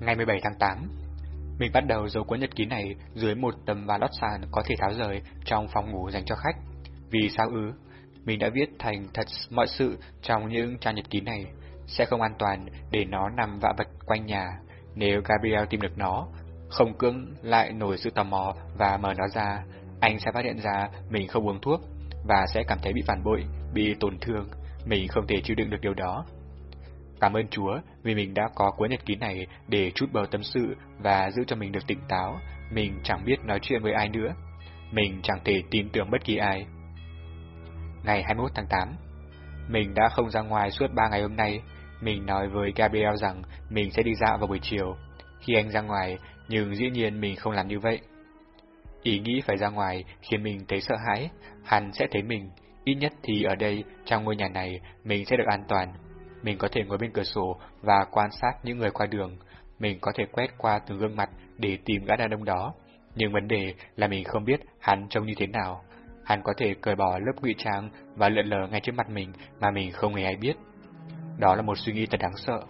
Ngày 17 tháng 8, mình bắt đầu giấu cuốn nhật ký này dưới một tấm và lót sàn có thể tháo rời trong phòng ngủ dành cho khách. Vì sao ư? Mình đã viết thành thật mọi sự trong những trang nhật ký này. Sẽ không an toàn để nó nằm vạ vật quanh nhà. Nếu Gabriel tìm được nó, không cưỡng lại nổi sự tò mò và mở nó ra, anh sẽ phát hiện ra mình không uống thuốc và sẽ cảm thấy bị phản bội, bị tổn thương. Mình không thể chịu đựng được điều đó. Cảm ơn Chúa vì mình đã có cuốn nhật ký này để chút bầu tâm sự và giữ cho mình được tỉnh táo. Mình chẳng biết nói chuyện với ai nữa. Mình chẳng thể tin tưởng bất kỳ ai. Ngày 21 tháng 8 Mình đã không ra ngoài suốt 3 ngày hôm nay. Mình nói với Gabriel rằng mình sẽ đi dạo vào buổi chiều. Khi anh ra ngoài, nhưng dĩ nhiên mình không làm như vậy. Ý nghĩ phải ra ngoài khiến mình thấy sợ hãi, hắn sẽ thấy mình, ít nhất thì ở đây, trong ngôi nhà này, mình sẽ được an toàn. Mình có thể ngồi bên cửa sổ và quan sát những người qua đường. Mình có thể quét qua từng gương mặt để tìm gã đàn ông đó. Nhưng vấn đề là mình không biết hắn trông như thế nào. Hắn có thể cởi bỏ lớp ngụy trang và lượn lờ ngay trước mặt mình mà mình không hề ai biết. Đó là một suy nghĩ thật đáng sợ.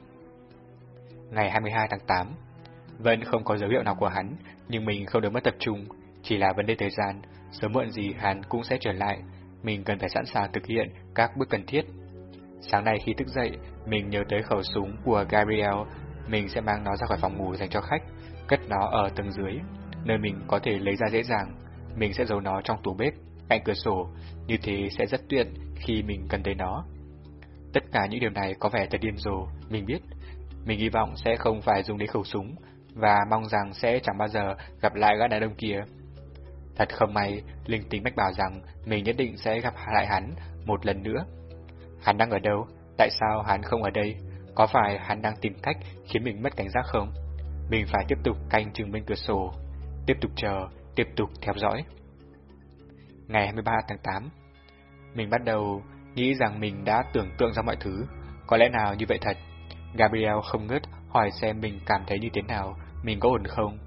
Ngày 22 tháng 8 Vẫn không có dấu hiệu nào của hắn, nhưng mình không được mất tập trung. Chỉ là vấn đề thời gian, sớm muộn gì hắn cũng sẽ trở lại. Mình cần phải sẵn sàng thực hiện các bước cần thiết Sáng nay khi thức dậy, mình nhớ tới khẩu súng của Gabriel, mình sẽ mang nó ra khỏi phòng ngủ dành cho khách, cất nó ở tầng dưới, nơi mình có thể lấy ra dễ dàng. Mình sẽ giấu nó trong tủ bếp, cạnh cửa sổ, như thế sẽ rất tuyệt khi mình cần tới nó. Tất cả những điều này có vẻ thật điên rồ, mình biết. Mình hy vọng sẽ không phải dùng đến khẩu súng, và mong rằng sẽ chẳng bao giờ gặp lại gã đàn ông kia. Thật không may, linh tính mách bảo rằng mình nhất định sẽ gặp lại hắn một lần nữa. Hắn đang ở đâu? Tại sao hắn không ở đây? Có phải hắn đang tìm cách khiến mình mất cảnh giác không? Mình phải tiếp tục canh chừng bên cửa sổ, tiếp tục chờ, tiếp tục theo dõi. Ngày 23 tháng 8 Mình bắt đầu nghĩ rằng mình đã tưởng tượng ra mọi thứ, có lẽ nào như vậy thật. Gabriel không ngớt hỏi xem mình cảm thấy như thế nào, mình có ổn không?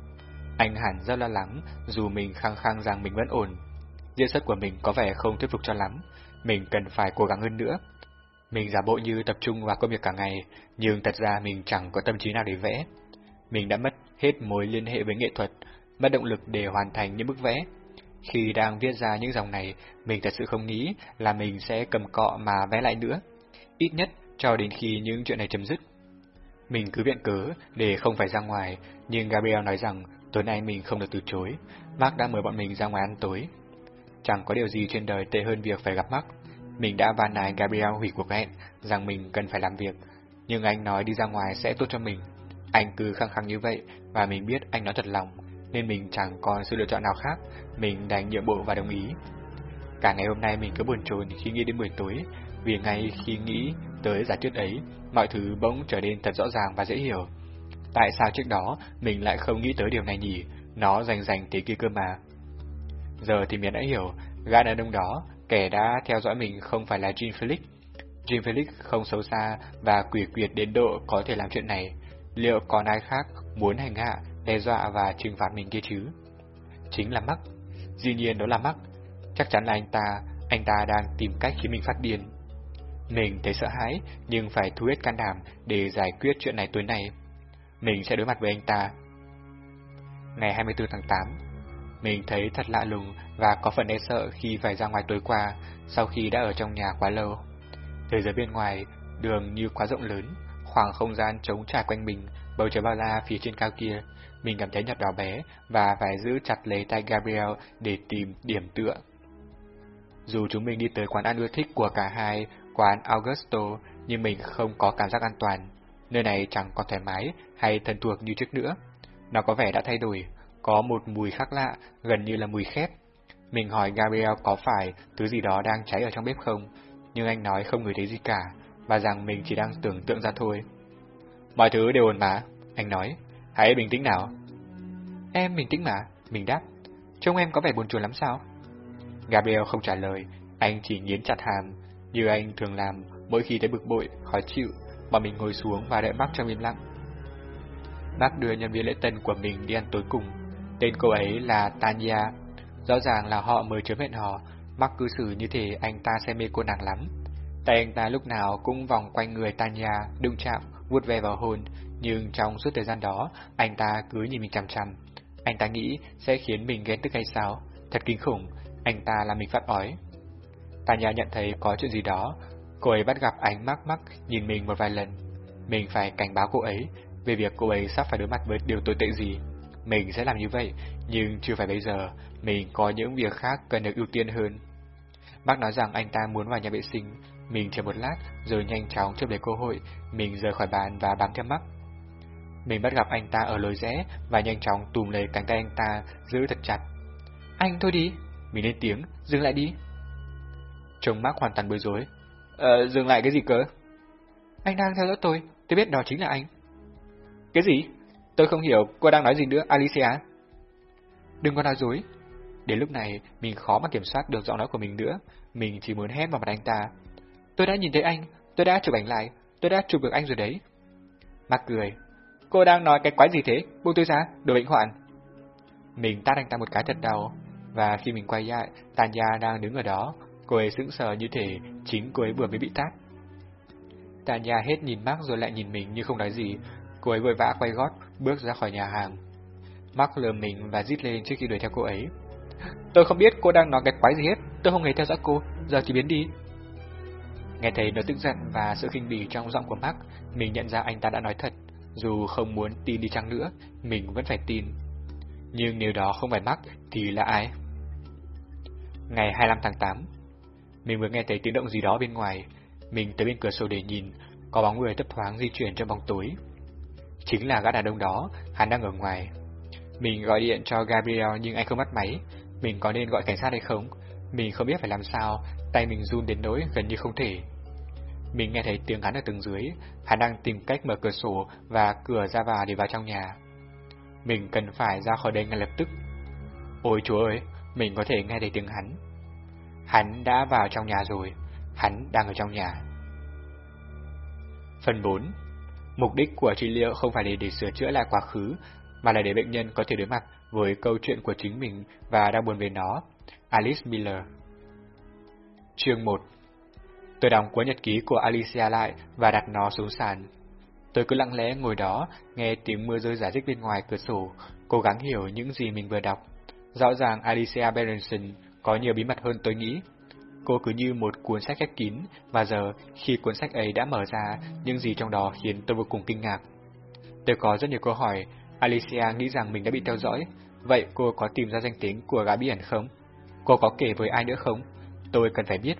Anh hẳn rất lo lắng, dù mình khăng khăng rằng mình vẫn ổn. Diễn xuất của mình có vẻ không thuyết phục cho lắm, mình cần phải cố gắng hơn nữa. Mình giả bộ như tập trung vào công việc cả ngày, nhưng thật ra mình chẳng có tâm trí nào để vẽ. Mình đã mất hết mối liên hệ với nghệ thuật, mất động lực để hoàn thành những bức vẽ. Khi đang viết ra những dòng này, mình thật sự không nghĩ là mình sẽ cầm cọ mà vẽ lại nữa. Ít nhất cho đến khi những chuyện này chấm dứt. Mình cứ viện cớ để không phải ra ngoài, nhưng Gabriel nói rằng tối nay mình không được từ chối. Mark đã mời bọn mình ra ngoài ăn tối. Chẳng có điều gì trên đời tệ hơn việc phải gặp Mark. Mình đã van nài Gabriel hủy cuộc hẹn, rằng mình cần phải làm việc, nhưng anh nói đi ra ngoài sẽ tốt cho mình. Anh cứ khăng khăng như vậy, và mình biết anh nói thật lòng, nên mình chẳng còn sự lựa chọn nào khác, mình đành nhượng bộ và đồng ý. Cả ngày hôm nay mình cứ buồn chồn khi nghĩ đến buổi tối, vì ngay khi nghĩ tới giả thuyết ấy, mọi thứ bỗng trở nên thật rõ ràng và dễ hiểu. Tại sao trước đó mình lại không nghĩ tới điều này nhỉ? Nó rành rành thế kia cơ mà. Giờ thì mình đã hiểu, gã đàn ông đó Kẻ đã theo dõi mình không phải là Jean Felix. Jean Felix không xấu xa và quỷ quyệt đến độ có thể làm chuyện này. Liệu còn ai khác muốn hành hạ, đe dọa và trừng phạt mình kia chứ? Chính là Mắc. Dĩ nhiên đó là Mắc. Chắc chắn là anh ta, anh ta đang tìm cách khiến mình phát điên. Mình thấy sợ hãi, nhưng phải thu hết can đảm để giải quyết chuyện này tối nay. Mình sẽ đối mặt với anh ta. Ngày 24 tháng 8, mình thấy thật lạ lùng và có phần e sợ khi phải ra ngoài tối qua sau khi đã ở trong nhà quá lâu. Thế giới bên ngoài, đường như quá rộng lớn, khoảng không gian trống trải quanh mình, bầu trời bao la phía trên cao kia. Mình cảm thấy nhặt đỏ bé và phải giữ chặt lấy tay Gabriel để tìm điểm tựa. Dù chúng mình đi tới quán ăn ưa thích của cả hai, quán Augusto, nhưng mình không có cảm giác an toàn. Nơi này chẳng còn thoải mái hay thân thuộc như trước nữa. Nó có vẻ đã thay đổi, có một mùi khác lạ, gần như là mùi khét. Mình hỏi Gabriel có phải thứ gì đó đang cháy ở trong bếp không, nhưng anh nói không ngửi thấy gì cả, và rằng mình chỉ đang tưởng tượng ra thôi. Mọi thứ đều ổn mà, anh nói, hãy bình tĩnh nào. Em bình tĩnh mà, mình đáp, trông em có vẻ buồn chồn lắm sao? Gabriel không trả lời, anh chỉ nghiến chặt hàm, như anh thường làm mỗi khi thấy bực bội, khó chịu, mà mình ngồi xuống và đợi bác trong im lặng. Mark đưa nhân viên lễ tân của mình đi ăn tối cùng, Tên cô ấy là Tanya. Rõ ràng là họ mới chớm hẹn hò, mắc cư xử như thế anh ta say mê cô nàng lắm. Tay anh ta lúc nào cũng vòng quanh người Tanya, đụng chạm, vuốt ve vào hôn, nhưng trong suốt thời gian đó, anh ta cứ nhìn mình chằm chằm. Anh ta nghĩ sẽ khiến mình ghen tức hay sao? Thật kinh khủng, anh ta làm mình phát ói. Tanya nhận thấy có chuyện gì đó, cô ấy bắt gặp ánh mắc mắc nhìn mình một vài lần. Mình phải cảnh báo cô ấy về việc cô ấy sắp phải đối mặt với điều tồi tệ gì. Mình sẽ làm như vậy, nhưng chưa phải bây giờ, mình có những việc khác cần được ưu tiên hơn. Bác nói rằng anh ta muốn vào nhà vệ sinh, mình chờ một lát rồi nhanh chóng chấp lấy cơ hội, mình rời khỏi bàn và bám theo mắt. Mình bắt gặp anh ta ở lối rẽ và nhanh chóng tùm lấy cánh tay anh ta giữ thật chặt. Anh thôi đi, mình lên tiếng, dừng lại đi. Trông mắt hoàn toàn bối rối. Ờ, dừng lại cái gì cơ? Anh đang theo dõi tôi, tôi biết đó chính là anh. Cái gì? Tôi không hiểu cô đang nói gì nữa, Alicia. Đừng có nói dối. Đến lúc này, mình khó mà kiểm soát được giọng nói của mình nữa. Mình chỉ muốn hét vào mặt anh ta. Tôi đã nhìn thấy anh, tôi đã chụp ảnh lại, tôi đã chụp được anh rồi đấy. Mark cười. Cô đang nói cái quái gì thế? Buông tôi ra, đồ bệnh hoạn. Mình tát anh ta một cái thật đau, và khi mình quay lại, Tanya đang đứng ở đó, cô ấy sững sờ như thể chính cô ấy vừa mới bị tát. Tanya hết nhìn Mark rồi lại nhìn mình như không nói gì, cô ấy vội vã quay gót, bước ra khỏi nhà hàng. Mark lừa mình và rít lên trước khi đuổi theo cô ấy. Tôi không biết cô đang nói cái quái gì hết, tôi không hề theo dõi cô, giờ thì biến đi. Nghe thấy nỗi tức giận và sự khinh bỉ trong giọng của Mark, mình nhận ra anh ta đã nói thật, dù không muốn tin đi chăng nữa, mình vẫn phải tin. Nhưng nếu đó không phải Mark thì là ai? Ngày 25 tháng 8 Mình vừa nghe thấy tiếng động gì đó bên ngoài, mình tới bên cửa sổ để nhìn, có bóng người thấp thoáng di chuyển trong bóng tối. Chính là gã đàn ông đó, hắn đang ở ngoài. Mình gọi điện cho Gabriel nhưng anh không bắt máy, mình có nên gọi cảnh sát hay không? Mình không biết phải làm sao, tay mình run đến nỗi gần như không thể. Mình nghe thấy tiếng hắn ở tầng dưới, hắn đang tìm cách mở cửa sổ và cửa ra vào để vào trong nhà. Mình cần phải ra khỏi đây ngay lập tức. Ôi chúa ơi, mình có thể nghe thấy tiếng hắn. Hắn đã vào trong nhà rồi, hắn đang ở trong nhà. Phần 4 Mục đích của trị liệu không phải để, để sửa chữa lại quá khứ, mà là để bệnh nhân có thể đối mặt với câu chuyện của chính mình và đang buồn về nó. Alice Miller Chương 1 Tôi đóng cuốn nhật ký của Alicia lại và đặt nó xuống sàn. Tôi cứ lặng lẽ ngồi đó, nghe tiếng mưa rơi giả dích bên ngoài cửa sổ, cố gắng hiểu những gì mình vừa đọc. Rõ ràng Alicia Berenson có nhiều bí mật hơn tôi nghĩ. Cô cứ như một cuốn sách khép kín, và giờ, khi cuốn sách ấy đã mở ra, những gì trong đó khiến tôi vô cùng kinh ngạc. Tôi có rất nhiều câu hỏi, Alicia nghĩ rằng mình đã bị theo dõi, vậy cô có tìm ra danh tính của gã bí ẩn không? Cô có kể với ai nữa không? Tôi cần phải biết.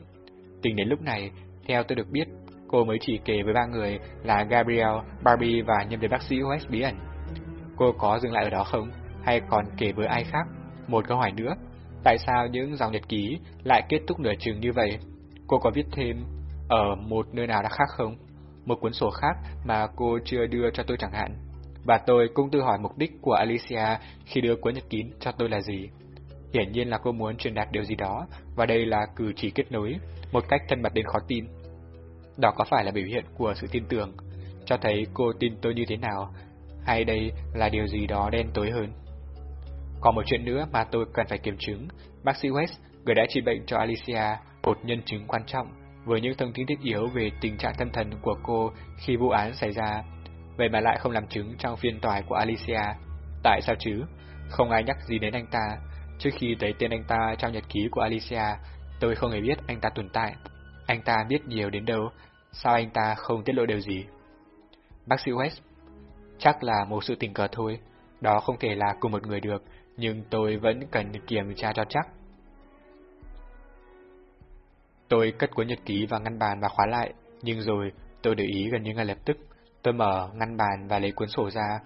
Tính đến lúc này, theo tôi được biết, cô mới chỉ kể với ba người là Gabriel, Barbie và nhân viên bác sĩ OS bí ẩn. Cô có dừng lại ở đó không? Hay còn kể với ai khác? Một câu hỏi nữa, tại sao những dòng nhật ký lại kết thúc nửa chừng như vậy? Cô có viết thêm ở một nơi nào đã khác không? Một cuốn sổ khác mà cô chưa đưa cho tôi chẳng hạn. Và tôi cũng tự hỏi mục đích của Alicia khi đưa cuốn nhật ký cho tôi là gì. Hiển nhiên là cô muốn truyền đạt điều gì đó, và đây là cử chỉ kết nối, một cách thân mật đến khó tin. Đó có phải là biểu hiện của sự tin tưởng, cho thấy cô tin tôi như thế nào, hay đây là điều gì đó đen tối hơn? Còn một chuyện nữa mà tôi cần phải kiểm chứng, bác sĩ West, người đã trị bệnh cho Alicia, một nhân chứng quan trọng, với những thông tin thiết yếu về tình trạng tâm thần của cô khi vụ án xảy ra, vậy mà lại không làm chứng trong phiên tòa của Alicia. Tại sao chứ? Không ai nhắc gì đến anh ta, Trước khi thấy tên anh ta trong nhật ký của Alicia, tôi không hề biết anh ta tồn tại. Anh ta biết nhiều đến đâu, sao anh ta không tiết lộ điều gì? Bác sĩ West, chắc là một sự tình cờ thôi, đó không thể là cùng một người được, nhưng tôi vẫn cần kiểm tra cho chắc. Tôi cất cuốn nhật ký vào ngăn bàn và khóa lại, nhưng rồi tôi để ý gần như ngay lập tức. Tôi mở ngăn bàn và lấy cuốn sổ ra.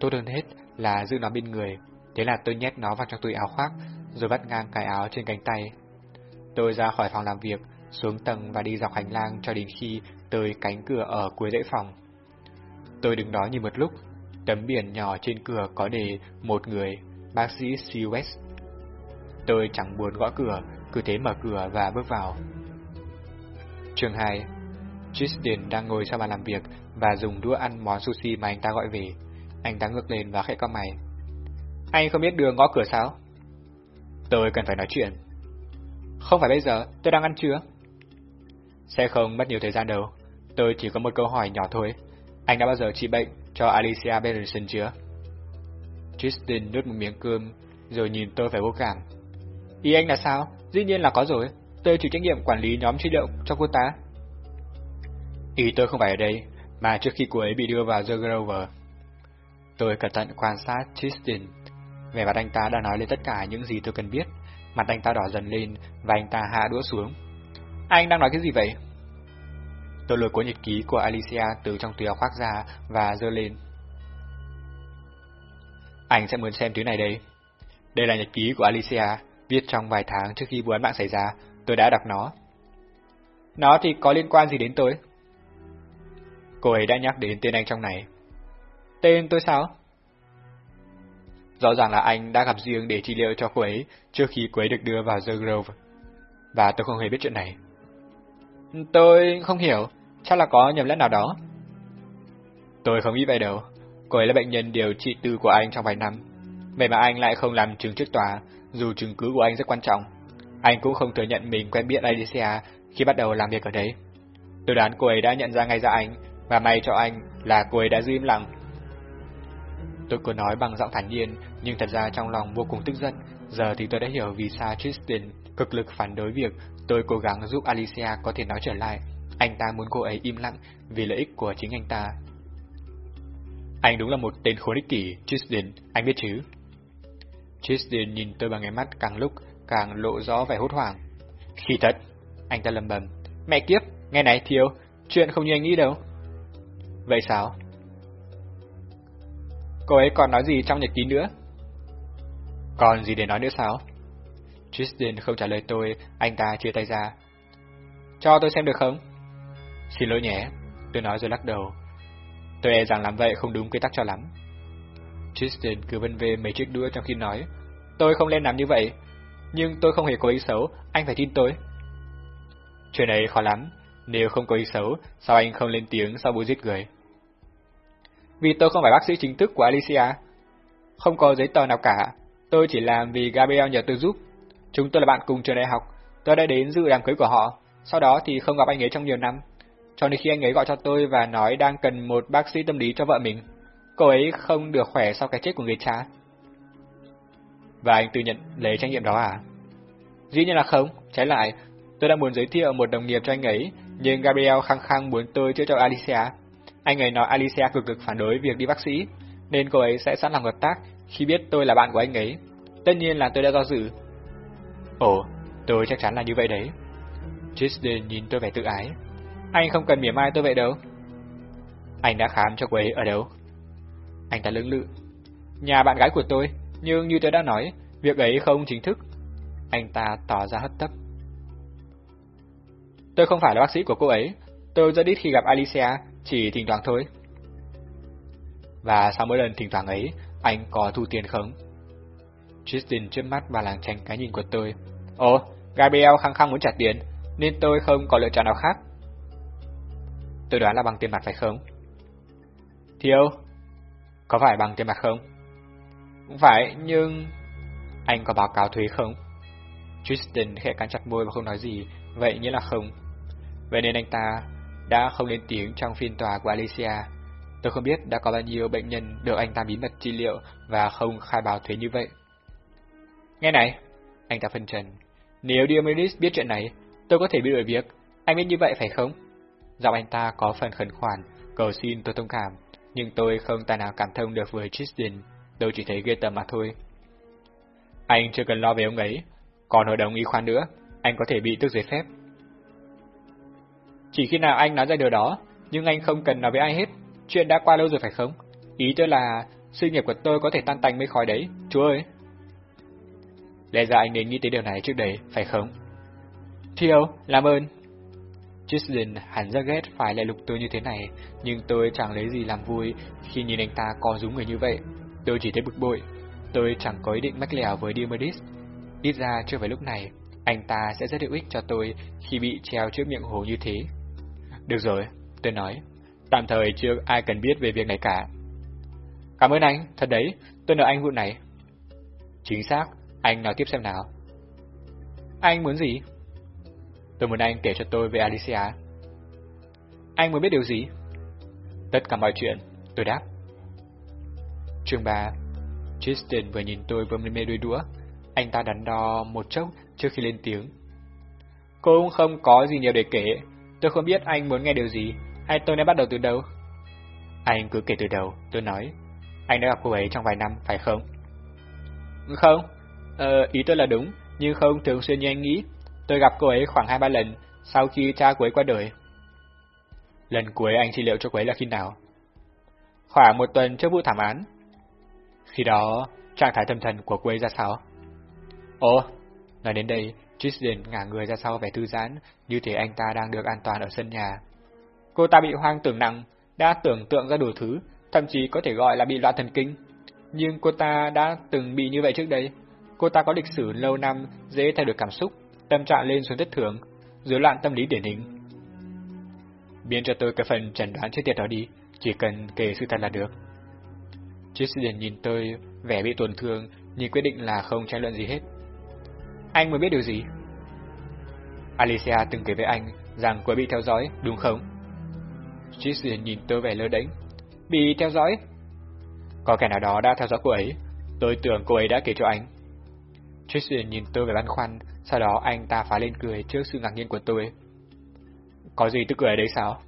Tốt hơn hết là giữ nó bên người, Thế là tôi nhét nó vào trong túi áo khoác, rồi bắt ngang cái áo trên cánh tay. Tôi ra khỏi phòng làm việc, xuống tầng và đi dọc hành lang cho đến khi tới cánh cửa ở cuối dãy phòng. Tôi đứng đó nhìn một lúc, tấm biển nhỏ trên cửa có đề một người, bác sĩ Sewes. Tôi chẳng buồn gõ cửa, cứ thế mở cửa và bước vào. Chương 2 Tristan đang ngồi sau bàn làm việc và dùng đũa ăn món sushi mà anh ta gọi về. Anh ta ngước lên và khẽ cau mày. Anh không biết đường gõ cửa sao? Tôi cần phải nói chuyện. Không phải bây giờ, tôi đang ăn trưa. Sẽ không mất nhiều thời gian đâu. Tôi chỉ có một câu hỏi nhỏ thôi. Anh đã bao giờ trị bệnh cho Alicia Berenson chưa? Tristan nuốt một miếng cơm, rồi nhìn tôi phải vô cảm. Ý anh là sao? Dĩ nhiên là có rồi. Tôi chịu trách nhiệm quản lý nhóm truy động cho cô ta. Ý tôi không phải ở đây, mà trước khi cô ấy bị đưa vào The Grover. Tôi cẩn thận quan sát Tristan. Về mặt anh ta đã nói lên tất cả những gì tôi cần biết. Mặt anh ta đỏ dần lên và anh ta hạ đũa xuống. Anh đang nói cái gì vậy? Tôi lôi cuốn nhật ký của Alicia từ trong túi áo khoác ra và dơ lên. Anh sẽ muốn xem thứ này đây. Đây là nhật ký của Alicia, viết trong vài tháng trước khi vụ án mạng xảy ra, tôi đã đọc nó. Nó thì có liên quan gì đến tôi? Cô ấy đã nhắc đến tên anh trong này. Tên tôi sao? Rõ ràng là anh đã gặp riêng để trị liệu cho cô ấy trước khi cô ấy được đưa vào The Grove. Và tôi không hề biết chuyện này. Tôi không hiểu, chắc là có nhầm lẫn nào đó. Tôi không nghĩ vậy đâu. Cô ấy là bệnh nhân điều trị tư của anh trong vài năm. Vậy mà anh lại không làm chứng trước tòa, dù chứng cứ của anh rất quan trọng. Anh cũng không thừa nhận mình quen biết Alicia khi bắt đầu làm việc ở đấy. Tôi đoán cô ấy đã nhận ra ngay ra anh, và may cho anh là cô ấy đã giữ im lặng. Tôi cứ nói bằng giọng thản nhiên, nhưng thật ra trong lòng vô cùng tức giận. Giờ thì tôi đã hiểu vì sao Tristan cực lực phản đối việc tôi cố gắng giúp Alicia có thể nói trở lại. Anh ta muốn cô ấy im lặng vì lợi ích của chính anh ta. Anh đúng là một tên khốn ích kỷ, Tristan, anh biết chứ? Tristan nhìn tôi bằng ánh mắt càng lúc càng lộ rõ vẻ hốt hoảng. Khi thật, anh ta lầm bầm. Mẹ kiếp, nghe này thiếu, chuyện không như anh nghĩ đâu. Vậy sao? Cô ấy còn nói gì trong nhật ký nữa? Còn gì để nói nữa sao? Tristan không trả lời tôi, anh ta chia tay ra. Cho tôi xem được không? Xin lỗi nhé, tôi nói rồi lắc đầu. Tôi e rằng làm vậy không đúng quy tắc cho lắm. Tristan cứ vân về mấy chiếc đũa trong khi nói. Tôi không nên làm như vậy, nhưng tôi không hề có ý xấu, anh phải tin tôi. Chuyện này khó lắm, nếu không có ý xấu, sao anh không lên tiếng sau vụ giết người? Vì tôi không phải bác sĩ chính thức của Alicia. Không có giấy tờ nào cả, tôi chỉ làm vì Gabriel nhờ tôi giúp. Chúng tôi là bạn cùng trường đại học, tôi đã đến dự đám cưới của họ, sau đó thì không gặp anh ấy trong nhiều năm. Cho nên khi anh ấy gọi cho tôi và nói đang cần một bác sĩ tâm lý cho vợ mình, cô ấy không được khỏe sau cái chết của người cha. Và anh tự nhận lấy trách nhiệm đó à? Dĩ nhiên là không, trái lại, tôi đang muốn giới thiệu một đồng nghiệp cho anh ấy, nhưng Gabriel khăng khăng muốn tôi chữa cho Alicia. Anh ấy nói Alicia cực cực phản đối việc đi bác sĩ, nên cô ấy sẽ sẵn lòng hợp tác khi biết tôi là bạn của anh ấy. Tất nhiên là tôi đã do dự. Ồ, tôi chắc chắn là như vậy đấy. Tristan nhìn tôi vẻ tự ái. Anh không cần mỉa mai tôi vậy đâu. Anh đã khám cho cô ấy ở đâu? Anh ta lưỡng lự. Nhà bạn gái của tôi, nhưng như tôi đã nói, việc ấy không chính thức. Anh ta tỏ ra hất tấp. Tôi không phải là bác sĩ của cô ấy, tôi rất ít khi gặp Alicia, chỉ thỉnh thoảng thôi. Và sau mỗi lần thỉnh thoảng ấy, anh có thu tiền không? Tristan trước mắt và làng tranh cái nhìn của tôi. Ồ, Gabriel khăng khăng muốn trả tiền, nên tôi không có lựa chọn nào khác. Tôi đoán là bằng tiền mặt phải không? Thiếu, có phải bằng tiền mặt không? cũng Phải, nhưng... Anh có báo cáo thuế không? Tristan khẽ cắn chặt môi và không nói gì, vậy nghĩa là không. Vậy nên anh ta đã không lên tiếng trong phiên tòa của Alicia. Tôi không biết đã có bao nhiêu bệnh nhân được anh ta bí mật trị liệu và không khai báo thuế như vậy. Nghe này, anh ta phân trần. Nếu Diomedes biết chuyện này, tôi có thể bị đuổi việc. Anh biết như vậy phải không? Giọng anh ta có phần khẩn khoản, cầu xin tôi thông cảm, nhưng tôi không tài nào cảm thông được với Tristan, tôi chỉ thấy ghê tởm mà thôi. Anh chưa cần lo về ông ấy, còn hội đồng y khoa nữa, anh có thể bị tước giấy phép. Chỉ khi nào anh nói ra điều đó, nhưng anh không cần nói với ai hết, chuyện đã qua lâu rồi phải không? Ý tôi là sự nghiệp của tôi có thể tan tành mây khói đấy, chú ơi. Lẽ ra anh nên nghĩ tới điều này trước đấy phải không? Thiêu, làm ơn. Tristan hẳn rất ghét phải lại lục tôi như thế này, nhưng tôi chẳng lấy gì làm vui khi nhìn anh ta co rúm người như vậy. Tôi chỉ thấy bực bội. Tôi chẳng có ý định mách lẻo với Diomedes. Ít ra chưa phải lúc này, anh ta sẽ rất hữu ích cho tôi khi bị treo trước miệng hồ như thế. Được rồi, tôi nói. Tạm thời chưa ai cần biết về việc này cả. Cảm ơn anh, thật đấy, tôi nợ anh vụ này. Chính xác, anh nói tiếp xem nào. Anh muốn gì? Tôi muốn anh kể cho tôi về Alicia. Anh muốn biết điều gì? Tất cả mọi chuyện, tôi đáp. Chương 3 Tristan vừa nhìn tôi vừa mê đuôi đũa. Anh ta đắn đo một chốc trước khi lên tiếng. Cô cũng không có gì nhiều để kể. Tôi không biết anh muốn nghe điều gì, hay tôi nên bắt đầu từ đâu. Anh cứ kể từ đầu, tôi nói. Anh đã gặp cô ấy trong vài năm, phải không? Không, ờ, ý tôi là đúng, nhưng không thường xuyên như anh nghĩ. Tôi gặp cô ấy khoảng hai ba lần, sau khi cha cô ấy qua đời. Lần cuối anh trị liệu cho cô ấy là khi nào? Khoảng một tuần trước vụ thảm án. Khi đó, trạng thái tâm thần của cô ấy ra sao? Ồ, nói đến đây, Tristan ngả người ra sau vẻ thư giãn, như thể anh ta đang được an toàn ở sân nhà. Cô ta bị hoang tưởng nặng, đã tưởng tượng ra đủ thứ, thậm chí có thể gọi là bị loạn thần kinh. Nhưng cô ta đã từng bị như vậy trước đây. Cô ta có lịch sử lâu năm, dễ thay đổi cảm xúc, tâm trạng lên xuống thất thường, rối loạn tâm lý điển hình. Biến cho tôi cái phần chẩn đoán chết tiệt đó đi, chỉ cần kể sự thật là được. Tristan nhìn tôi, vẻ bị tổn thương, nhưng quyết định là không tranh luận gì hết. Anh mới biết điều gì? Alicia từng kể với anh rằng cô bị theo dõi, đúng không? Tristan nhìn tôi vẻ lơ đánh. Bị theo dõi? Có kẻ nào đó đã theo dõi cô ấy. Tôi tưởng cô ấy đã kể cho anh. Tristan nhìn tôi vẻ băn khoăn, sau đó anh ta phá lên cười trước sự ngạc nhiên của tôi. Có gì tức cười ở đây sao?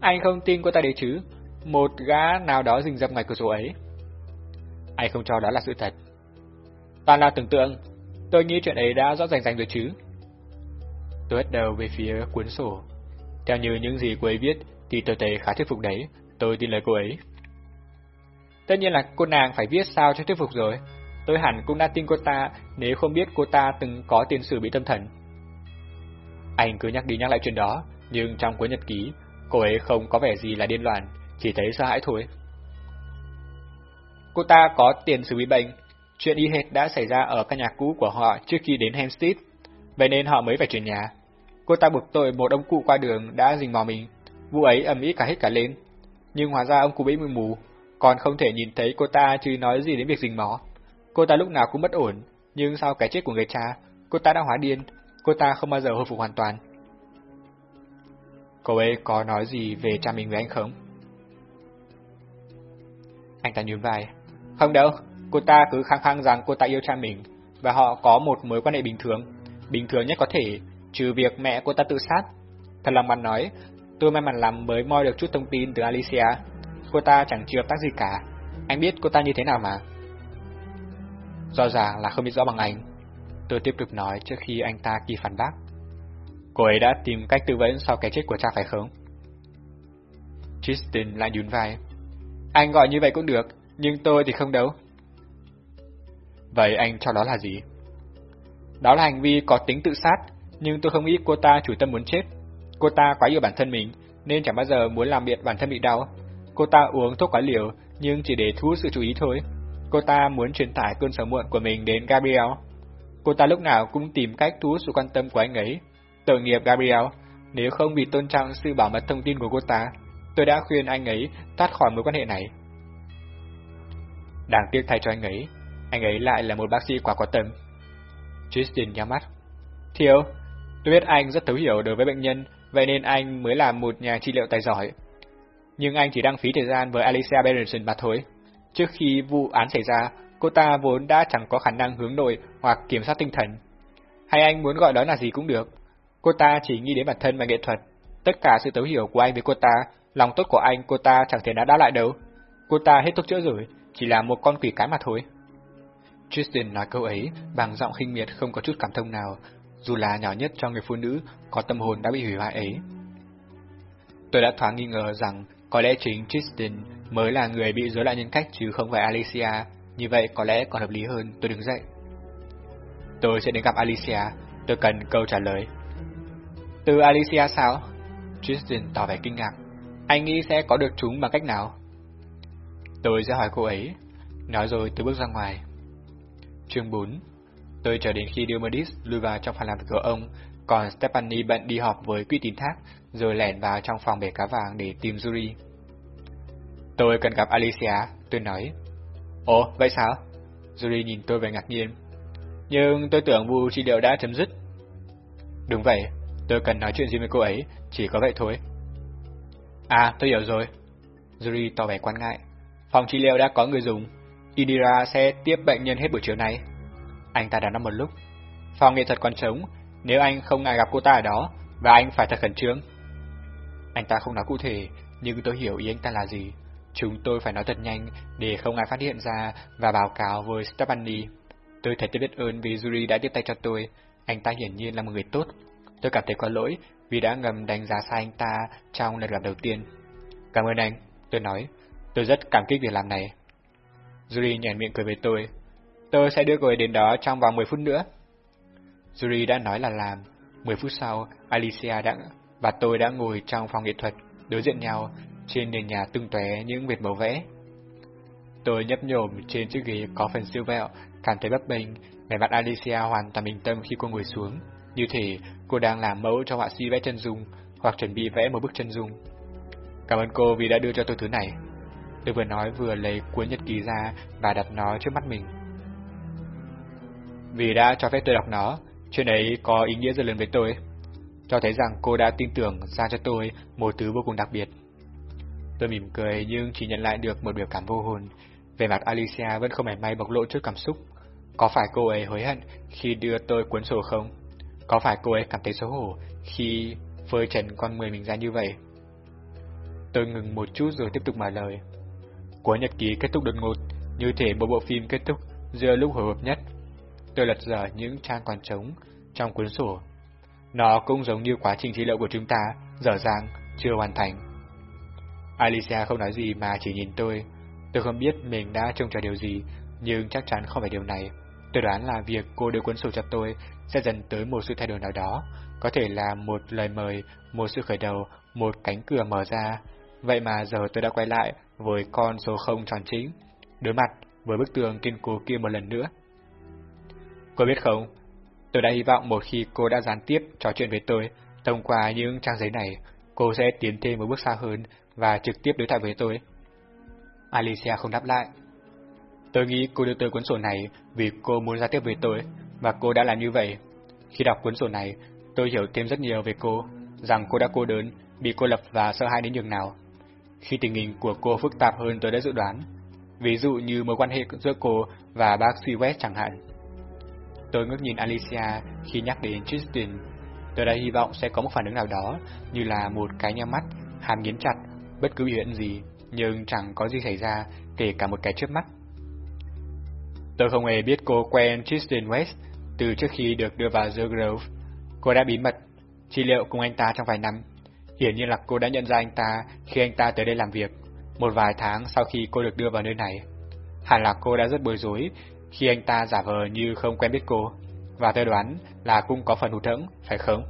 Anh không tin cô ta đấy chứ? Một gã nào đó rình rập ngoài cửa sổ ấy. Anh không cho đó là sự thật. Toàn là tưởng tượng. Tôi nghĩ chuyện ấy đã rõ ràng ràng rồi chứ. Tôi hất đầu về phía cuốn sổ. Theo như những gì cô ấy viết, thì tôi thấy khá thuyết phục đấy. Tôi tin lời cô ấy. Tất nhiên là cô nàng phải viết sao cho thuyết phục rồi. Tôi hẳn cũng đã tin cô ta nếu không biết cô ta từng có tiền sử bị tâm thần. Anh cứ nhắc đi nhắc lại chuyện đó, nhưng trong cuốn nhật ký, cô ấy không có vẻ gì là điên loạn, chỉ thấy sợ hãi thôi. Cô ta có tiền sử bị bệnh, chuyện y hệt đã xảy ra ở căn nhà cũ của họ trước khi đến Hampstead, vậy nên họ mới phải chuyển nhà. Cô ta buộc tội một ông cụ qua đường đã rình mò mình, vụ ấy ầm ĩ cả hết cả lên. Nhưng hóa ra ông cụ bị mù mù, còn không thể nhìn thấy cô ta chứ nói gì đến việc rình mò. Cô ta lúc nào cũng bất ổn, nhưng sau cái chết của người cha, cô ta đã hóa điên, cô ta không bao giờ hồi phục hoàn toàn. Cô ấy có nói gì về cha mình với anh không? Anh ta nhún vai. Không đâu, cô ta cứ khăng khăng rằng cô ta yêu cha mình, và họ có một mối quan hệ bình thường, bình thường nhất có thể, trừ việc mẹ cô ta tự sát. Thật lòng bạn nói, tôi may mắn lắm mới moi được chút thông tin từ Alicia. Cô ta chẳng chịu hợp tác gì cả. Anh biết cô ta như thế nào mà. Rõ ràng là không biết rõ bằng anh. Tôi tiếp tục nói trước khi anh ta kỳ phản bác. Cô ấy đã tìm cách tư vấn sau cái chết của cha phải không? Tristan lại nhún vai. Anh gọi như vậy cũng được, nhưng tôi thì không đâu. Vậy anh cho đó là gì? Đó là hành vi có tính tự sát, nhưng tôi không nghĩ cô ta chủ tâm muốn chết. Cô ta quá yêu bản thân mình, nên chẳng bao giờ muốn làm biệt bản thân bị đau. Cô ta uống thuốc quá liều, nhưng chỉ để thu hút sự chú ý thôi. Cô ta muốn truyền tải cơn sầu muộn của mình đến Gabriel. Cô ta lúc nào cũng tìm cách thu hút sự quan tâm của anh ấy. Tội nghiệp Gabriel, nếu không bị tôn trọng sự bảo mật thông tin của cô ta, tôi đã khuyên anh ấy thoát khỏi mối quan hệ này. Đáng tiếc thay cho anh ấy, anh ấy lại là một bác sĩ quá có tâm. Tristan nhắm mắt. Thiếu, tôi biết anh rất thấu hiểu đối với bệnh nhân, vậy nên anh mới là một nhà trị liệu tài giỏi. Nhưng anh chỉ đang phí thời gian với Alicia Berenson mà thôi. Trước khi vụ án xảy ra, cô ta vốn đã chẳng có khả năng hướng nội hoặc kiểm soát tinh thần. Hay anh muốn gọi đó là gì cũng được. Cô ta chỉ nghĩ đến bản thân và nghệ thuật. Tất cả sự thấu hiểu của anh với cô ta, lòng tốt của anh cô ta chẳng thể đã đáp lại đâu. Cô ta hết thuốc chữa rồi, chỉ là một con quỷ cái mà thôi. Tristan nói câu ấy bằng giọng khinh miệt không có chút cảm thông nào, dù là nhỏ nhất cho người phụ nữ có tâm hồn đã bị hủy hoại ấy. Tôi đã thoáng nghi ngờ rằng có lẽ chính Tristan mới là người bị rối loạn nhân cách chứ không phải Alicia, như vậy có lẽ còn hợp lý hơn tôi đứng dậy. Tôi sẽ đến gặp Alicia, tôi cần câu trả lời. Từ Alicia sao? Tristan tỏ vẻ kinh ngạc. Anh nghĩ sẽ có được chúng bằng cách nào? Tôi sẽ hỏi cô ấy. Nói rồi tôi bước ra ngoài. Chương 4 Tôi chờ đến khi Diomedes lui vào trong phòng làm việc của ông, còn Stephanie bận đi họp với quỹ tín thác, rồi lẻn vào trong phòng bể cá vàng để tìm Yuri. Tôi cần gặp Alicia, tôi nói. Ồ, vậy sao? Yuri nhìn tôi về ngạc nhiên. Nhưng tôi tưởng vụ trị liệu đã chấm dứt. Đúng vậy, tôi cần nói chuyện gì với cô ấy, chỉ có vậy thôi. À, tôi hiểu rồi, Yuri tỏ vẻ quan ngại. Phòng trị liệu đã có người dùng. Indira sẽ tiếp bệnh nhân hết buổi chiều này. Anh ta đã nói một lúc. Phòng nghệ thuật còn trống, nếu anh không ngại gặp cô ta ở đó, và anh phải thật khẩn trương. Anh ta không nói cụ thể, nhưng tôi hiểu ý anh ta là gì. Chúng tôi phải nói thật nhanh để không ai phát hiện ra và báo cáo với Stephanie. Tôi thật biết ơn vì Yuri đã tiếp tay cho tôi. Anh ta hiển nhiên là một người tốt. Tôi cảm thấy có lỗi vì đã ngầm đánh giá sai anh ta trong lần gặp đầu tiên. Cảm ơn anh, tôi nói. Tôi rất cảm kích việc làm này. Yuri nhàn miệng cười với tôi. Tôi sẽ đưa cô ấy đến đó trong vòng 10 phút nữa. Yuri đã nói là làm. 10 phút sau, Alicia đã và tôi đã ngồi trong phòng nghệ thuật, đối diện nhau, trên nền nhà tung tóe những vệt màu vẽ. Tôi nhấp nhổm trên chiếc ghế có phần siêu vẹo, cảm thấy bất bình. vẻ mặt Alicia hoàn toàn bình tâm khi cô ngồi xuống, như thể cô đang làm mẫu cho họa sĩ vẽ chân dung hoặc chuẩn bị vẽ một bức chân dung. Cảm ơn cô vì đã đưa cho tôi thứ này. Tôi vừa nói vừa lấy cuốn nhật ký ra và đặt nó trước mắt mình. Vì đã cho phép tôi đọc nó, chuyện ấy có ý nghĩa rất lớn với tôi, cho thấy rằng cô đã tin tưởng ra cho tôi một thứ vô cùng đặc biệt. Tôi mỉm cười nhưng chỉ nhận lại được một biểu cảm vô hồn. Về mặt Alicia vẫn không mảy may bộc lộ chút cảm xúc. Có phải cô ấy hối hận khi đưa tôi cuốn sổ không? Có phải cô ấy cảm thấy xấu hổ khi phơi trần con người mình ra như vậy? Tôi ngừng một chút rồi tiếp tục mở lời. Cuốn nhật ký kết thúc đột ngột, như thể một bộ phim kết thúc giữa lúc hồi hộp nhất. Tôi lật dở những trang còn trống trong cuốn sổ. Nó cũng giống như quá trình trị liệu của chúng ta, dở dang, chưa hoàn thành. Alicia không nói gì mà chỉ nhìn tôi. Tôi không biết mình đã trông chờ điều gì, nhưng chắc chắn không phải điều này. Tôi đoán là việc cô đưa cuốn sổ cho tôi sẽ dần tới một sự thay đổi nào đó, có thể là một lời mời, một sự khởi đầu, một cánh cửa mở ra. Vậy mà giờ tôi đã quay lại với con số không tròn chính, đối mặt với bức tường kiên cố kia một lần nữa. Cô biết không, tôi đã hy vọng một khi cô đã gián tiếp trò chuyện với tôi, thông qua những trang giấy này, cô sẽ tiến thêm một bước xa hơn và trực tiếp đối thoại với tôi. Alicia không đáp lại. Tôi nghĩ cô đưa tôi cuốn sổ này vì cô muốn giao tiếp với tôi, và cô đã làm như vậy. Khi đọc cuốn sổ này, tôi hiểu thêm rất nhiều về cô, rằng cô đã cô đơn, bị cô lập và sợ hãi đến nhường nào. Khi tình hình của cô phức tạp hơn tôi đã dự đoán, ví dụ như mối quan hệ giữa cô và bác sĩ West chẳng hạn. Tôi ngước nhìn Alicia khi nhắc đến Tristan. Tôi đã hy vọng sẽ có một phản ứng nào đó, như là một cái nhắm mắt, hàm nghiến chặt, bất cứ biểu hiện gì, nhưng chẳng có gì xảy ra, kể cả một cái chớp mắt. Tôi không hề biết cô quen Tristan West từ trước khi được đưa vào The Grove. Cô đã bí mật, trị liệu cùng anh ta trong vài năm. Hiển nhiên là cô đã nhận ra anh ta khi anh ta tới đây làm việc, một vài tháng sau khi cô được đưa vào nơi này. Hẳn là cô đã rất bối rối khi anh ta giả vờ như không quen biết cô, và tôi đoán là cũng có phần hụt hẫng, phải không?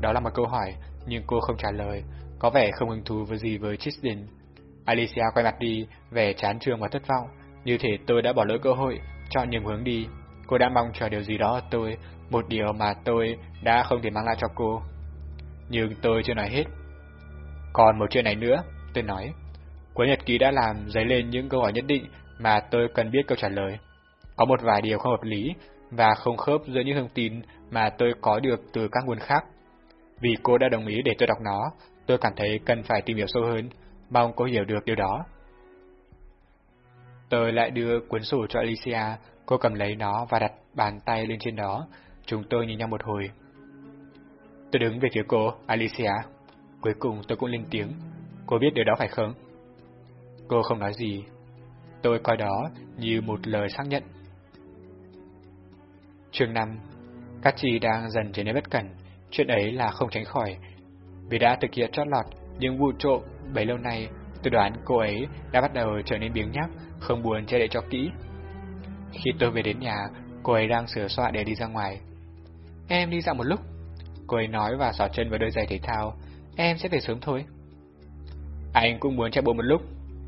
Đó là một câu hỏi, nhưng cô không trả lời, có vẻ không hứng thú với gì với Tristan. Alicia quay mặt đi, vẻ chán trường và thất vọng, như thể tôi đã bỏ lỡ cơ hội, chọn nhầm hướng đi. Cô đã mong chờ điều gì đó ở tôi, một điều mà tôi đã không thể mang lại cho cô. Nhưng tôi chưa nói hết. Còn một chuyện này nữa, tôi nói. Cuốn nhật ký đã làm dấy lên những câu hỏi nhất định mà tôi cần biết câu trả lời. Có một vài điều không hợp lý và không khớp giữa những thông tin mà tôi có được từ các nguồn khác. Vì cô đã đồng ý để tôi đọc nó, tôi cảm thấy cần phải tìm hiểu sâu hơn, mong cô hiểu được điều đó. Tôi lại đưa cuốn sổ cho Alicia, cô cầm lấy nó và đặt bàn tay lên trên đó. Chúng tôi nhìn nhau một hồi. Tôi đứng về phía cô, Alicia. Cuối cùng tôi cũng lên tiếng. Cô biết điều đó phải không? Cô không nói gì. Tôi coi đó như một lời xác nhận. Chương 5 Các chị đang dần trở nên bất cẩn, chuyện ấy là không tránh khỏi. Vì đã thực hiện trót lọt những vụ trộm bấy lâu nay, tôi đoán cô ấy đã bắt đầu trở nên biếng nhác, không buồn che đậy cho kỹ. Khi tôi về đến nhà, cô ấy đang sửa soạn để đi ra ngoài. Em đi dạo một lúc. Cô ấy nói và xỏ chân vào đôi giày thể thao. Em sẽ về sớm thôi. Anh cũng muốn chạy bộ một lúc.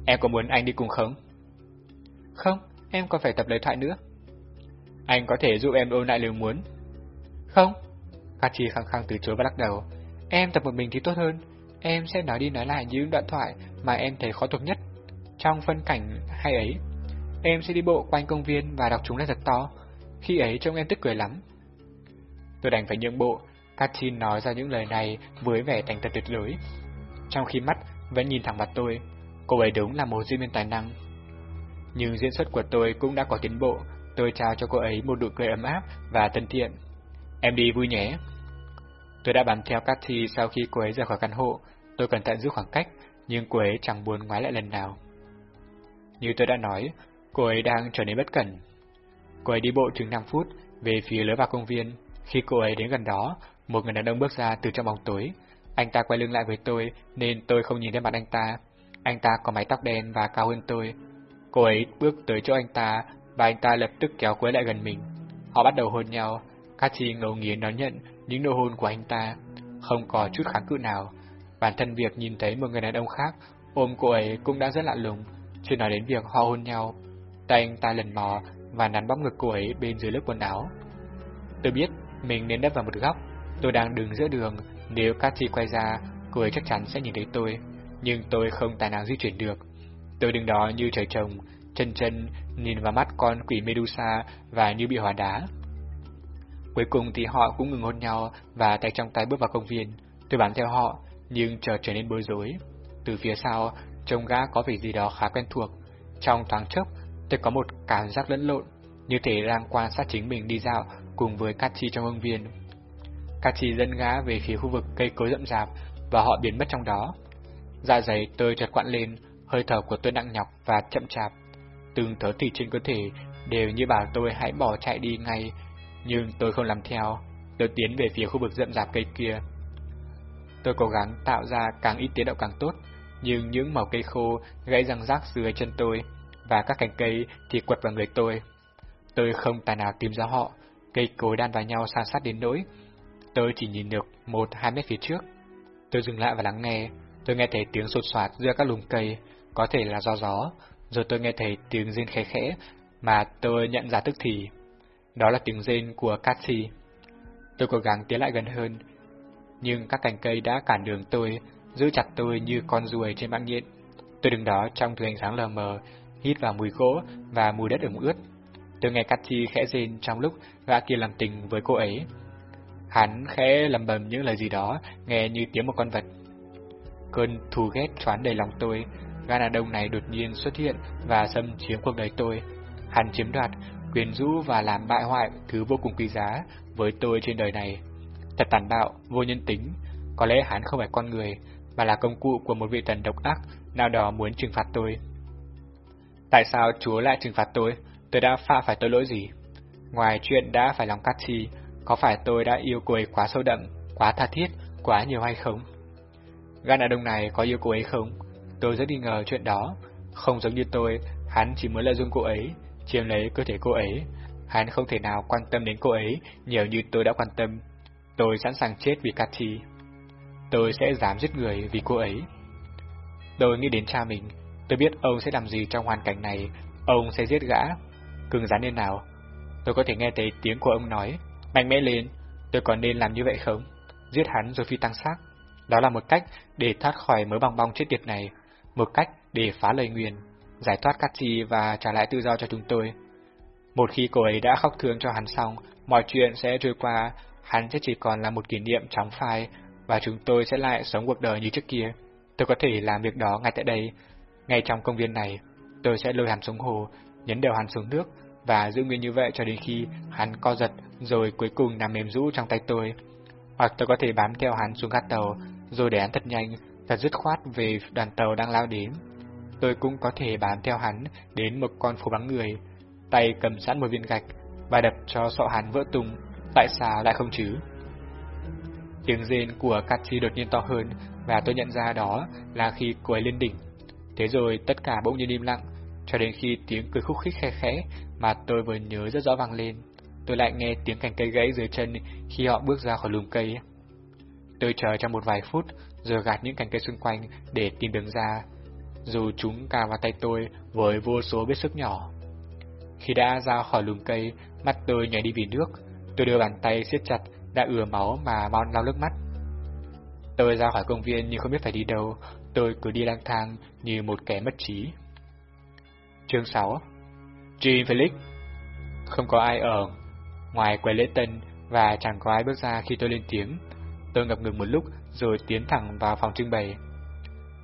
Em có muốn anh đi cùng không? Không, em còn phải tập lời thoại nữa. Anh có thể giúp em ôn lại lời muốn. Không. Kachi khăng khăng từ chối và lắc đầu. Em tập một mình thì tốt hơn. Em sẽ nói đi nói lại những đoạn thoại mà em thấy khó thuộc nhất. Trong phân cảnh hay ấy, em sẽ đi bộ quanh công viên và đọc chúng lên thật to. Khi ấy trông em tức cười lắm. Tôi đành phải nhượng bộ. Katrin nói ra những lời này với vẻ thành thật tuyệt lối. Trong khi mắt vẫn nhìn thẳng mặt tôi. Cô ấy đúng là một diễn viên tài năng. Nhưng diễn xuất của tôi cũng đã có tiến bộ, tôi trao cho cô ấy một nụ cười ấm áp và thân thiện. Em đi vui nhé. Tôi đã bám theo Cathy sau khi cô ấy rời khỏi căn hộ, tôi cẩn thận giữ khoảng cách, nhưng cô ấy chẳng buồn ngoái lại lần nào. Như tôi đã nói, cô ấy đang trở nên bất cẩn. Cô ấy đi bộ chừng 5 phút về phía lối vào công viên. Khi cô ấy đến gần đó, một người đàn ông bước ra từ trong bóng tối. Anh ta quay lưng lại với tôi nên tôi không nhìn thấy mặt anh ta. Anh ta có mái tóc đen và cao hơn tôi. Cô ấy bước tới chỗ anh ta và anh ta lập tức kéo cô ấy lại gần mình. Họ bắt đầu hôn nhau. Cathy ngầu nghiến đón nhận những nụ hôn của anh ta. Không có chút kháng cự nào. Bản thân việc nhìn thấy một người đàn ông khác ôm cô ấy cũng đã rất lạ lùng, chưa nói đến việc họ hôn nhau. Tay anh ta lần mò và nắn bóp ngực cô ấy bên dưới lớp quần áo. Tôi biết mình nên đắp vào một góc, tôi đang đứng giữa đường, nếu Cathy quay ra, cô ấy chắc chắn sẽ nhìn thấy tôi, nhưng tôi không tài nào di chuyển được. Tôi đứng đó như trời trồng, chân chân nhìn vào mắt con quỷ Medusa và như bị hóa đá. Cuối cùng thì họ cũng ngừng hôn nhau và tay trong tay bước vào công viên. Tôi bám theo họ, nhưng chợt trở nên bối rối. Từ phía sau, trông gã có vẻ gì đó khá quen thuộc. Trong thoáng chốc, tôi có một cảm giác lẫn lộn, như thể đang quan sát chính mình đi dạo cùng với Kachi trong công viên. Kachi dẫn gã về phía khu vực cây cối rậm rạp và họ biến mất trong đó. Dạ dày tôi chợt quặn lên, hơi thở của tôi nặng nhọc và chậm chạp. Từng thớ thịt trên cơ thể đều như bảo tôi hãy bỏ chạy đi ngay, nhưng tôi không làm theo. Tôi tiến về phía khu vực rậm rạp cây kia. Tôi cố gắng tạo ra càng ít tiến động càng tốt, nhưng những màu cây khô gãy răng rác dưới chân tôi, và các cành cây thì quật vào người tôi. Tôi không tài nào tìm ra họ, cây cối đan vào nhau san sát đến nỗi. Tôi chỉ nhìn được một hai mét phía trước. Tôi dừng lại và lắng nghe, tôi nghe thấy tiếng sột soạt giữa các lùm cây, có thể là do gió, rồi tôi nghe thấy tiếng rên khẽ khẽ mà tôi nhận ra tức thì. Đó là tiếng rên của Cathy. Tôi cố gắng tiến lại gần hơn, nhưng các cành cây đã cản đường tôi, giữ chặt tôi như con ruồi trên mạng nhện. Tôi đứng đó trong thứ ánh sáng lờ mờ, hít vào mùi gỗ và mùi đất ẩm ướt. Tôi nghe Cathy khẽ rên trong lúc gã kia làm tình với cô ấy. Hắn khẽ lầm bầm những lời gì đó, nghe như tiếng một con vật. Cơn thù ghét choán đầy lòng tôi, gã đàn ông này đột nhiên xuất hiện và xâm chiếm cuộc đời tôi. Hắn chiếm đoạt, quyến rũ và làm bại hoại thứ vô cùng quý giá với tôi trên đời này. Thật tàn bạo, vô nhân tính, có lẽ hắn không phải con người, mà là công cụ của một vị thần độc ác nào đó muốn trừng phạt tôi. Tại sao Chúa lại trừng phạt tôi? Tôi đã phạm phải tội lỗi gì? Ngoài chuyện đã phải lòng cắt chi, có phải tôi đã yêu cô ấy quá sâu đậm, quá tha thiết, quá nhiều hay không? Gan đàn ông này có yêu cô ấy không? Tôi rất nghi ngờ chuyện đó. Không giống như tôi, hắn chỉ muốn lợi dụng cô ấy, chiếm lấy cơ thể cô ấy. Hắn không thể nào quan tâm đến cô ấy nhiều như tôi đã quan tâm. Tôi sẵn sàng chết vì Cathy. Tôi sẽ dám giết người vì cô ấy. Tôi nghĩ đến cha mình, tôi biết ông sẽ làm gì trong hoàn cảnh này, ông sẽ giết gã. Cưng rắn lên nào? Tôi có thể nghe thấy tiếng của ông nói, mạnh mẽ lên, tôi có nên làm như vậy không? Giết hắn rồi phi tăng xác. Đó là một cách để thoát khỏi mớ bong bong chết tiệt này, một cách để phá lời nguyền, giải thoát Katsi và trả lại tự do cho chúng tôi. Một khi cô ấy đã khóc thương cho hắn xong, mọi chuyện sẽ trôi qua, hắn sẽ chỉ còn là một kỷ niệm chóng phai, và chúng tôi sẽ lại sống cuộc đời như trước kia. Tôi có thể làm việc đó ngay tại đây, ngay trong công viên này. Tôi sẽ lôi hắn xuống hồ, nhấn đều hắn xuống nước, và giữ nguyên như vậy cho đến khi hắn co giật, rồi cuối cùng nằm mềm rũ trong tay tôi. Hoặc tôi có thể bám theo hắn xuống gác tàu, rồi để hắn thật nhanh, thật dứt khoát về đoàn tàu đang lao đến. Tôi cũng có thể bám theo hắn đến một con phố vắng người, tay cầm sẵn một viên gạch và đập cho sọ hắn vỡ tung. Tại sao lại không chứ? Tiếng rên của Cathy đột nhiên to hơn và tôi nhận ra đó là khi cô ấy lên đỉnh. Thế rồi tất cả bỗng nhiên im lặng, cho đến khi tiếng cười khúc khích khe khẽ mà tôi vừa nhớ rất rõ vang lên. Tôi lại nghe tiếng cành cây gãy dưới chân khi họ bước ra khỏi lùm cây. Tôi chờ trong một vài phút rồi gạt những cành cây xung quanh để tìm đường ra, dù chúng cào vào tay tôi với vô số vết sức nhỏ. Khi đã ra khỏi lùm cây, mắt tôi nhảy đi vì nước, tôi đưa bàn tay siết chặt đã ừa máu mà mau lau nước mắt. Tôi ra khỏi công viên nhưng không biết phải đi đâu, tôi cứ đi lang thang như một kẻ mất trí. Chương 6 Jean Felix Không có ai ở ngoài quầy lễ tân và chẳng có ai bước ra khi tôi lên tiếng. Tôi ngập ngừng một lúc rồi tiến thẳng vào phòng trưng bày.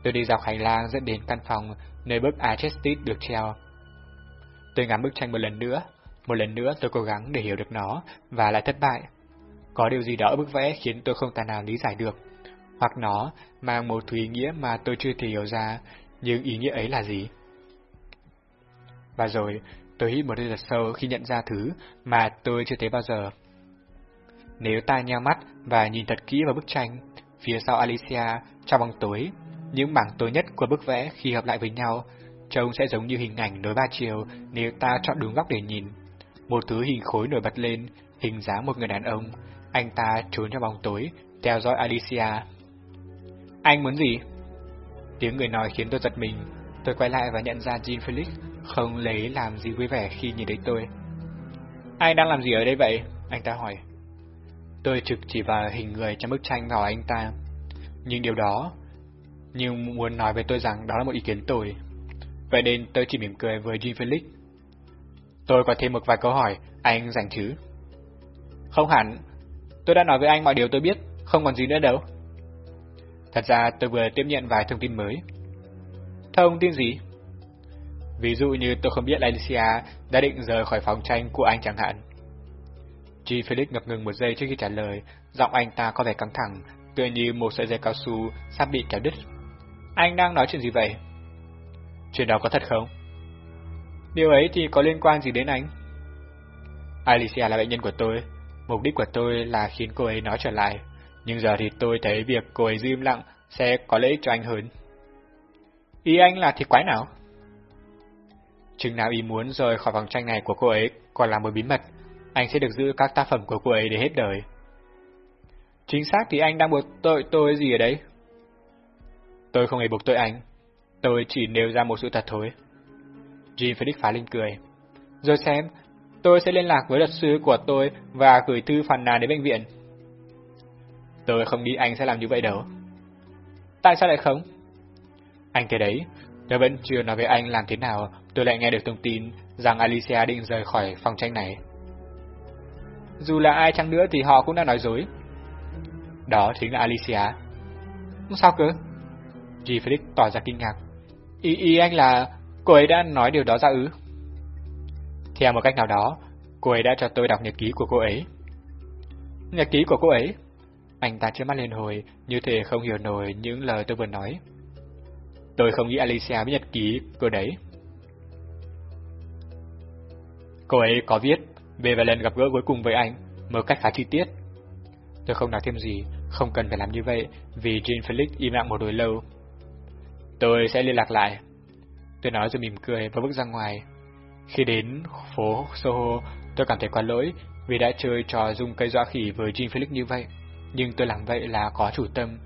Tôi đi dọc hành lang dẫn đến căn phòng nơi bức Archestit được treo. Tôi ngắm bức tranh một lần nữa, một lần nữa tôi cố gắng để hiểu được nó và lại thất bại. Có điều gì đó ở bức vẽ khiến tôi không tài nào lý giải được, hoặc nó mang một thứ ý nghĩa mà tôi chưa thể hiểu ra, nhưng ý nghĩa ấy là gì? Và rồi, tôi hít một hơi thật sâu khi nhận ra thứ mà tôi chưa thấy bao giờ. Nếu ta nheo mắt và nhìn thật kỹ vào bức tranh, phía sau Alicia, trong bóng tối, những mảng tối nhất của bức vẽ khi hợp lại với nhau, trông sẽ giống như hình ảnh nối ba chiều nếu ta chọn đúng góc để nhìn. Một thứ hình khối nổi bật lên, hình dáng một người đàn ông, anh ta trốn trong bóng tối, theo dõi Alicia. Anh muốn gì? Tiếng người nói khiến tôi giật mình, tôi quay lại và nhận ra Jean Felix không lấy làm gì vui vẻ khi nhìn thấy tôi. Anh đang làm gì ở đây vậy? Anh ta hỏi. Tôi trực chỉ vào hình người trong bức tranh vào anh ta. Nhưng điều đó, nhưng muốn nói với tôi rằng đó là một ý kiến tồi. Vậy nên tôi chỉ mỉm cười với Jean Felix. Tôi có thêm một vài câu hỏi, anh rảnh chứ? Không hẳn, tôi đã nói với anh mọi điều tôi biết, không còn gì nữa đâu. Thật ra tôi vừa tiếp nhận vài thông tin mới. Thông tin gì? Ví dụ như tôi không biết Alicia đã định rời khỏi phòng tranh của anh chẳng hạn. G. Felix ngập ngừng một giây trước khi trả lời, giọng anh ta có vẻ căng thẳng, tựa như một sợi dây cao su sắp bị kéo đứt. Anh đang nói chuyện gì vậy? Chuyện đó có thật không? Điều ấy thì có liên quan gì đến anh? Alicia là bệnh nhân của tôi, mục đích của tôi là khiến cô ấy nói trở lại, nhưng giờ thì tôi thấy việc cô ấy giữ im lặng sẽ có lợi ích cho anh hơn. Ý anh là thì quái nào? Chừng nào ý muốn rời khỏi vòng tranh này của cô ấy còn là một bí mật, anh sẽ được giữ các tác phẩm của cô ấy để hết đời. Chính xác thì anh đang buộc tội tôi gì ở đấy? Tôi không hề buộc tội anh. Tôi chỉ nêu ra một sự thật thôi. Jean Felix phá lên cười. Rồi xem, tôi sẽ liên lạc với luật sư của tôi và gửi thư phản nàn đến bệnh viện. Tôi không nghĩ anh sẽ làm như vậy đâu. Tại sao lại không? Anh kể đấy, tôi vẫn chưa nói với anh làm thế nào tôi lại nghe được thông tin rằng Alicia định rời khỏi phòng tranh này. Dù là ai chăng nữa thì họ cũng đã nói dối. Đó chính là Alicia. Sao cơ? G. Felix tỏ ra kinh ngạc. Ý ý anh là cô ấy đã nói điều đó ra ư? Theo một cách nào đó, cô ấy đã cho tôi đọc nhật ký của cô ấy. Nhật ký của cô ấy? Anh ta trước mắt lên hồi, như thể không hiểu nổi những lời tôi vừa nói. Tôi không nghĩ Alicia biết nhật ký cô đấy. Cô ấy có viết về vài lần gặp gỡ cuối cùng với anh, một cách khá chi tiết. Tôi không nói thêm gì, không cần phải làm như vậy, vì Jean Felix im lặng một hồi lâu. Tôi sẽ liên lạc lại. Tôi nói rồi mỉm cười và bước ra ngoài. Khi đến phố Soho, tôi cảm thấy quá lỗi vì đã chơi trò dùng cây dọa khỉ với Jean Felix như vậy. Nhưng tôi làm vậy là có chủ tâm.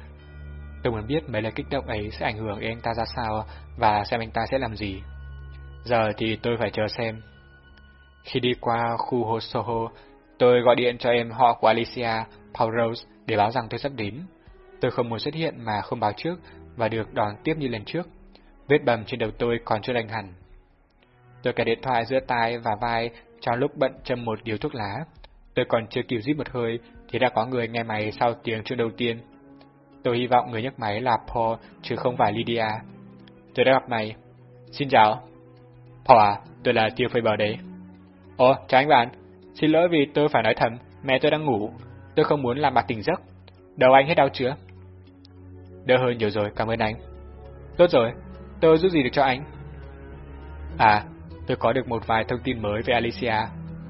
Tôi muốn biết mấy lời kích động ấy sẽ ảnh hưởng đến anh ta ra sao và xem anh ta sẽ làm gì. Giờ thì tôi phải chờ xem. Khi đi qua khu hồ Soho, tôi gọi điện cho em họ của Alicia, Paul Rose, để báo rằng tôi sắp đến. Tôi không muốn xuất hiện mà không báo trước và được đón tiếp như lần trước. Vết bầm trên đầu tôi còn chưa lành hẳn. Tôi cài điện thoại giữa tai và vai trong lúc bận châm một điếu thuốc lá. Tôi còn chưa kịp rít một hơi thì đã có người nghe máy sau tiếng chuông đầu tiên. Tôi hy vọng người nhấc máy là Paul chứ không phải Lydia. Tôi đã gặp mày. Xin chào. Paul à, tôi là Tiêu Phơi Bờ đấy. Ồ, chào anh bạn. Xin lỗi vì tôi phải nói thầm, mẹ tôi đang ngủ. Tôi không muốn làm bà tỉnh giấc. Đầu anh hết đau chưa? Đỡ hơn nhiều rồi, cảm ơn anh. Tốt rồi, tôi giúp gì được cho anh? À, tôi có được một vài thông tin mới về Alicia.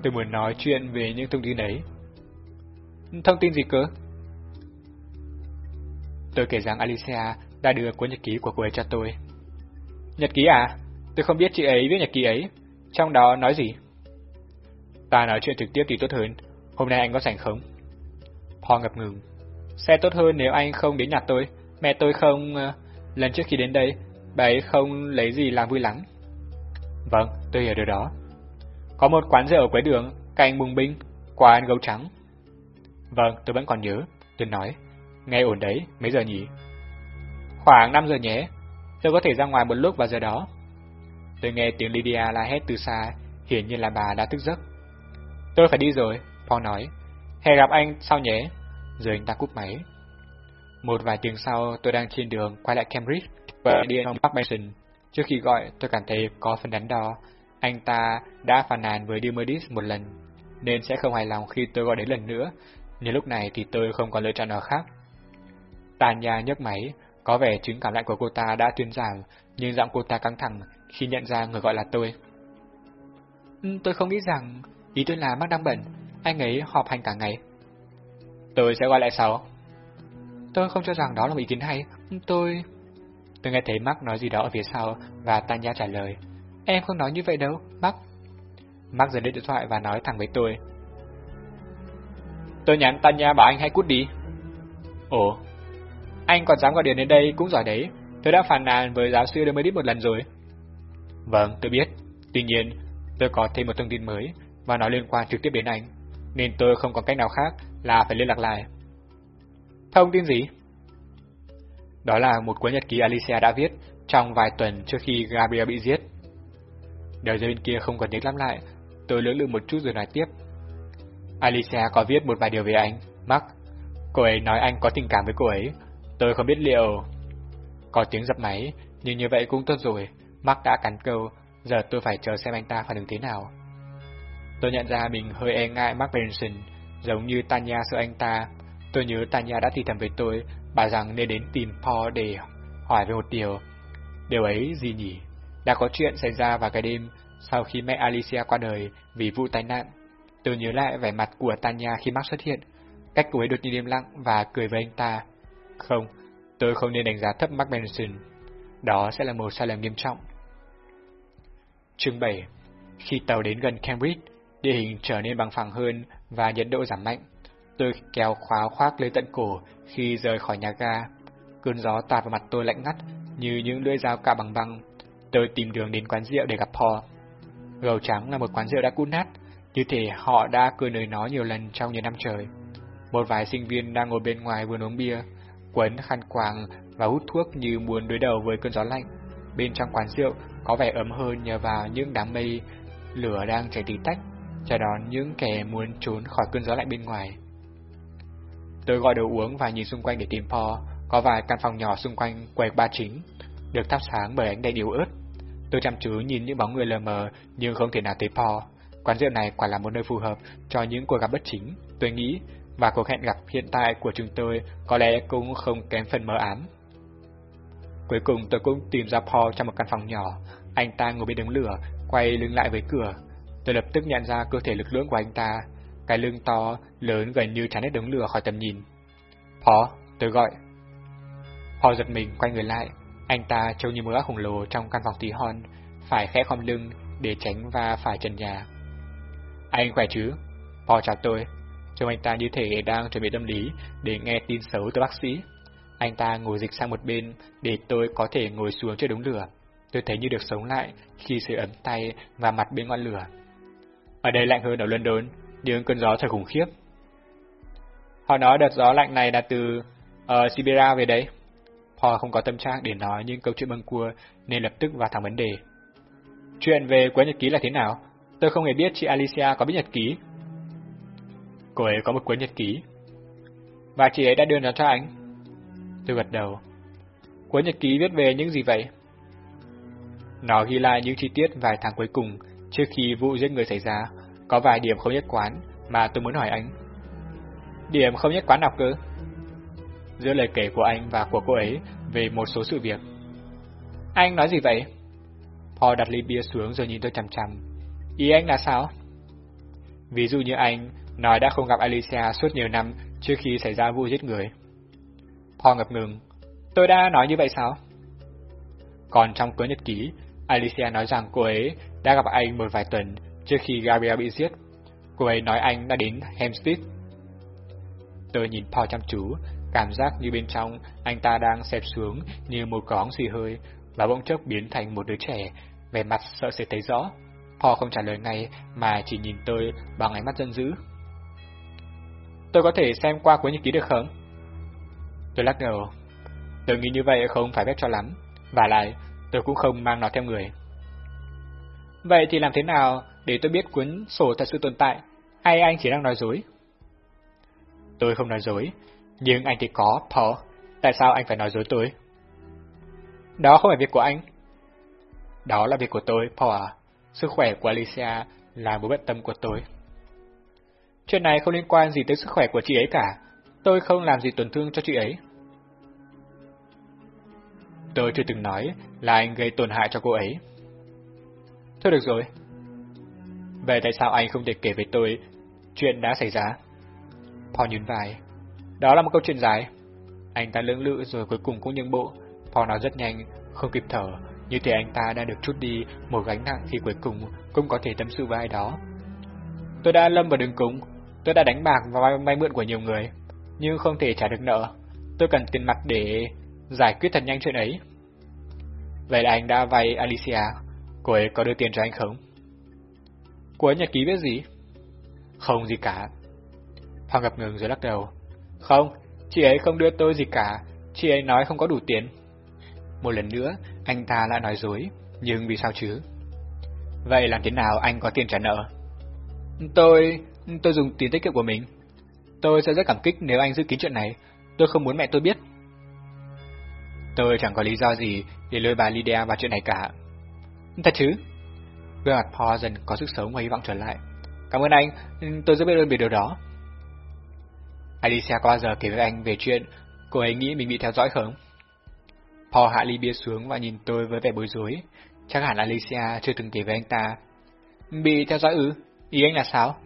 Tôi muốn nói chuyện về những thông tin ấy. Thông tin gì cơ? Tôi kể rằng Alicia đã đưa cuốn nhật ký của cô ấy cho tôi. Nhật ký à? Tôi không biết chị ấy viết nhật ký ấy. Trong đó nói gì? Ta nói chuyện trực tiếp thì tốt hơn. Hôm nay anh có rảnh không? Paul ngập ngừng. Sẽ tốt hơn nếu anh không đến nhà tôi. Mẹ tôi không... Ờ, lần trước khi đến đây, bà ấy không lấy gì làm vui lắm. Vâng, tôi hiểu điều đó. Có một quán rượu ở cuối đường, cạnh bùng binh, quán gấu trắng. Vâng, tôi vẫn còn nhớ. Tôi nói. Nghe ổn đấy, mấy giờ nhỉ? Khoảng 5 giờ nhé. Tôi có thể ra ngoài một lúc vào giờ đó. Tôi nghe tiếng Lydia la hét từ xa, hiển nhiên là bà đã thức giấc. Tôi phải đi rồi, Paul nói. Hẹn gặp anh sau nhé. Rồi anh ta cúp máy. Một vài tiếng sau, tôi đang trên đường quay lại Cambridge. Và điện ông Park Benson. Trước khi gọi, tôi cảm thấy có phần đắn đo. Anh ta đã phàn nàn với Dimodis một lần, nên sẽ không hài lòng khi tôi gọi đến lần nữa. Nhưng lúc này thì tôi không còn lựa chọn nào khác. Tanya nhấc máy, có vẻ chứng cảm lạnh của cô ta đã tuyên giảm, nhưng giọng cô ta căng thẳng khi nhận ra người gọi là tôi. Ừ, tôi không nghĩ rằng, ý tôi là Mark đang bận, anh ấy họp hành cả ngày. Tôi sẽ gọi lại sau. Tôi không cho rằng đó là một ý kiến hay, tôi... Tôi nghe thấy Mark nói gì đó ở phía sau và Tanya trả lời. Em không nói như vậy đâu, Mark. Mark giật lên điện thoại và nói thẳng với tôi. Tôi nhắn Tanya bảo anh hãy cút đi. Ồ, anh còn dám gọi điện đến đây cũng giỏi đấy. Tôi đã phàn nàn với giáo sư Demedit một lần rồi. Vâng, tôi biết. Tuy nhiên, tôi có thêm một thông tin mới và nó liên quan trực tiếp đến anh, nên tôi không có cách nào khác là phải liên lạc lại. Thông tin gì? Đó là một cuốn nhật ký Alicia đã viết trong vài tuần trước khi Gabriel bị giết. Đầu dây bên kia không còn nhắc lắm lại, tôi lưỡng lự một chút rồi nói tiếp. Alicia có viết một vài điều về anh, Mark. Cô ấy nói anh có tình cảm với cô ấy. Tôi không biết liệu... Có tiếng dập máy, nhưng như vậy cũng tốt rồi. Mark đã cắn câu, giờ tôi phải chờ xem anh ta phản ứng thế nào. Tôi nhận ra mình hơi e ngại Mark Benson, giống như Tanya sợ anh ta. Tôi nhớ Tanya đã thì thầm với tôi, bà rằng nên đến tìm Paul để hỏi về một điều. Điều ấy gì nhỉ? Đã có chuyện xảy ra vào cái đêm sau khi mẹ Alicia qua đời vì vụ tai nạn. Tôi nhớ lại vẻ mặt của Tanya khi Mark xuất hiện, cách cô ấy đột nhiên im lặng và cười với anh ta. Không, tôi không nên đánh giá thấp Mark Benson. Đó sẽ là một sai lầm nghiêm trọng. Chương 7 Khi tàu đến gần Cambridge, địa hình trở nên bằng phẳng hơn và nhiệt độ giảm mạnh. Tôi kéo khóa khoác lên tận cổ khi rời khỏi nhà ga. Cơn gió tạt vào mặt tôi lạnh ngắt như những lưỡi dao cạo bằng băng. Tôi tìm đường đến quán rượu để gặp họ. Gầu trắng là một quán rượu đã cũ nát, như thể họ đã cười nơi nó nhiều lần trong nhiều năm trời. Một vài sinh viên đang ngồi bên ngoài vừa uống bia, quấn khăn quàng và hút thuốc như muốn đối đầu với cơn gió lạnh. Bên trong quán rượu có vẻ ấm hơn nhờ vào những đám mây lửa đang chảy tí tách, chờ đón những kẻ muốn trốn khỏi cơn gió lạnh bên ngoài. Tôi gọi đồ uống và nhìn xung quanh để tìm Paul, có vài căn phòng nhỏ xung quanh quầy ba chính, được thắp sáng bởi ánh đèn yếu ớt. Tôi chăm chú nhìn những bóng người lờ mờ nhưng không thể nào thấy Paul. Quán rượu này quả là một nơi phù hợp cho những cuộc gặp bất chính, tôi nghĩ, và cuộc hẹn gặp hiện tại của chúng tôi có lẽ cũng không kém phần mơ ám. Cuối cùng tôi cũng tìm ra Paul trong một căn phòng nhỏ, anh ta ngồi bên đống lửa, quay lưng lại với cửa. Tôi lập tức nhận ra cơ thể lực lưỡng của anh ta, cái lưng to, lớn gần như chắn hết đống lửa khỏi tầm nhìn. Phó, tôi gọi. Phó giật mình quay người lại, anh ta trông như một gã khổng lồ trong căn phòng tí hon, phải khẽ khom lưng để tránh va phải trần nhà. Anh khỏe chứ? Phó chào tôi. Trông anh ta như thể đang chuẩn bị tâm lý để nghe tin xấu từ bác sĩ. Anh ta ngồi dịch sang một bên để tôi có thể ngồi xuống trước đống lửa. Tôi thấy như được sống lại khi sự ấm tay và mặt bên ngọn lửa. Ở đây lạnh hơn ở London, những cơn gió thật khủng khiếp. Họ nói đợt gió lạnh này là từ uh, Siberia về đấy. Paul không có tâm trạng để nói những câu chuyện bâng cua nên lập tức vào thẳng vấn đề. Chuyện về cuốn nhật ký là thế nào? Tôi không hề biết chị Alicia có biết nhật ký. Cô ấy có một cuốn nhật ký. Và chị ấy đã đưa nó cho anh. Tôi gật đầu. Cuốn nhật ký viết về những gì vậy? Nó ghi lại những chi tiết vài tháng cuối cùng trước khi vụ giết người xảy ra. Có vài điểm không nhất quán mà tôi muốn hỏi anh. Điểm không nhất quán nào cơ? Giữa lời kể của anh và của cô ấy về một số sự việc. Anh nói gì vậy? Paul đặt ly bia xuống rồi nhìn tôi chằm chằm. Ý anh là sao? Ví dụ như anh nói đã không gặp Alicia suốt nhiều năm trước khi xảy ra vụ giết người. Paul ngập ngừng. Tôi đã nói như vậy sao? Còn trong cuốn nhật ký, Alicia nói rằng cô ấy đã gặp anh một vài tuần trước khi Gabriel bị giết. Cô ấy nói anh đã đến Hempstead. Tôi nhìn Paul chăm chú, cảm giác như bên trong anh ta đang xẹp xuống như một cóng xì hơi và bỗng chốc biến thành một đứa trẻ, vẻ mặt sợ sẽ thấy rõ. Paul không trả lời ngay mà chỉ nhìn tôi bằng ánh mắt giận dữ. Tôi có thể xem qua cuốn nhật ký được không? Tôi lắc đầu. Tôi nghĩ như vậy không phải phép cho lắm. Và lại, tôi cũng không mang nó theo người. Vậy thì làm thế nào để tôi biết cuốn sổ thật sự tồn tại, hay anh chỉ đang nói dối? Tôi không nói dối, nhưng anh thì có, Paul. Tại sao anh phải nói dối tôi? Đó không phải việc của anh. Đó là việc của tôi, Paul à. Sức khỏe của Alicia là mối bận tâm của tôi. Chuyện này không liên quan gì tới sức khỏe của chị ấy cả. Tôi không làm gì tổn thương cho chị ấy. Tôi chưa từng nói là anh gây tổn hại cho cô ấy. Thôi được rồi. Vậy tại sao anh không thể kể với tôi chuyện đã xảy ra? Paul nhún vai. Đó là một câu chuyện dài. Anh ta lưỡng lự rồi cuối cùng cũng nhượng bộ. Paul nói rất nhanh, không kịp thở, như thể anh ta đã được chút đi một gánh nặng khi cuối cùng cũng có thể tâm sự với ai đó. Tôi đã lâm vào đường cùng, tôi đã đánh bạc và vay mượn của nhiều người, nhưng không thể trả được nợ. Tôi cần tiền mặt để giải quyết thật nhanh chuyện ấy. Vậy là anh đã vay Alicia, cô ấy có đưa tiền cho anh không? Cuối nhật ký viết gì? Không gì cả. Phong ngập ngừng rồi lắc đầu. Không, chị ấy không đưa tôi gì cả, chị ấy nói không có đủ tiền. Một lần nữa, anh ta lại nói dối, nhưng vì sao chứ? Vậy làm thế nào anh có tiền trả nợ? Tôi... tôi dùng tiền tiết kiệm của mình. Tôi sẽ rất cảm kích nếu anh giữ kín chuyện này, tôi không muốn mẹ tôi biết. Tôi chẳng có lý do gì để lôi bà Lydia vào chuyện này cả. Thật chứ? Gương mặt Paul dần có sức sống và hy vọng trở lại. Cảm ơn anh, tôi rất biết ơn về điều đó. Alicia có bao giờ kể với anh về chuyện cô ấy nghĩ mình bị theo dõi không? Paul hạ ly bia xuống và nhìn tôi với vẻ bối rối. Chắc hẳn Alicia chưa từng kể với anh ta. Bị theo dõi ư? Ý anh là sao?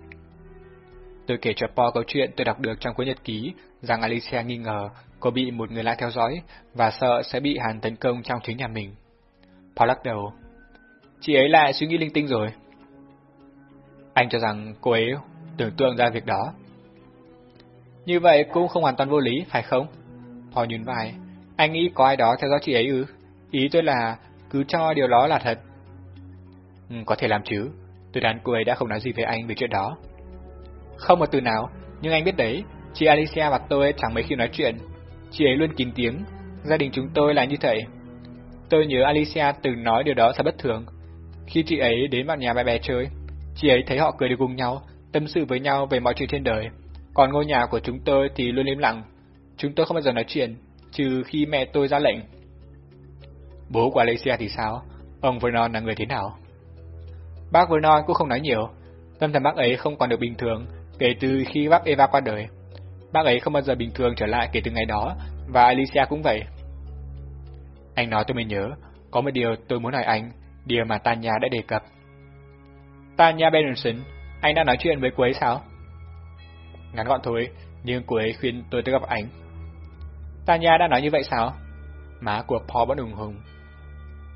Tôi kể cho Paul câu chuyện tôi đọc được trong cuốn nhật ký rằng Alicia nghi ngờ cô bị một người lạ theo dõi và sợ sẽ bị hàn tấn công trong chính nhà mình. Paul lắc đầu. Chị ấy lại suy nghĩ linh tinh rồi. Anh cho rằng cô ấy tưởng tượng ra việc đó. Như vậy cũng không hoàn toàn vô lý, phải không? Thò nhún vai. Anh nghĩ có ai đó theo dõi chị ấy ư? Ý tôi là cứ cho điều đó là thật. Ừ, có thể làm chứ. Tôi đoán cô ấy đã không nói gì với anh về chuyện đó. Không một từ nào, nhưng anh biết đấy, chị Alicia và tôi chẳng mấy khi nói chuyện. Chị ấy luôn kín tiếng, gia đình chúng tôi là như vậy. Tôi nhớ Alicia từng nói điều đó thật bất thường. Khi chị ấy đến vào nhà bạn bè chơi, chị ấy thấy họ cười được cùng nhau, tâm sự với nhau về mọi chuyện trên đời. Còn ngôi nhà của chúng tôi thì luôn im lặng. Chúng tôi không bao giờ nói chuyện, trừ khi mẹ tôi ra lệnh. Bố của Alicia thì sao? Ông Vernon là người thế nào? Bác Vernon cũng không nói nhiều. Tâm thần bác ấy không còn được bình thường kể từ khi bác Eva qua đời. Bác ấy không bao giờ bình thường trở lại kể từ ngày đó, và Alicia cũng vậy. Anh nói tôi mới nhớ, có một điều tôi muốn hỏi anh, điều mà Tanya đã đề cập. Tanya Benson, anh đã nói chuyện với cô ấy sao? Ngắn gọn thôi, nhưng cô ấy khuyên tôi tới gặp anh. Tanya đã nói như vậy sao? Má của Paul vẫn ủng hùng.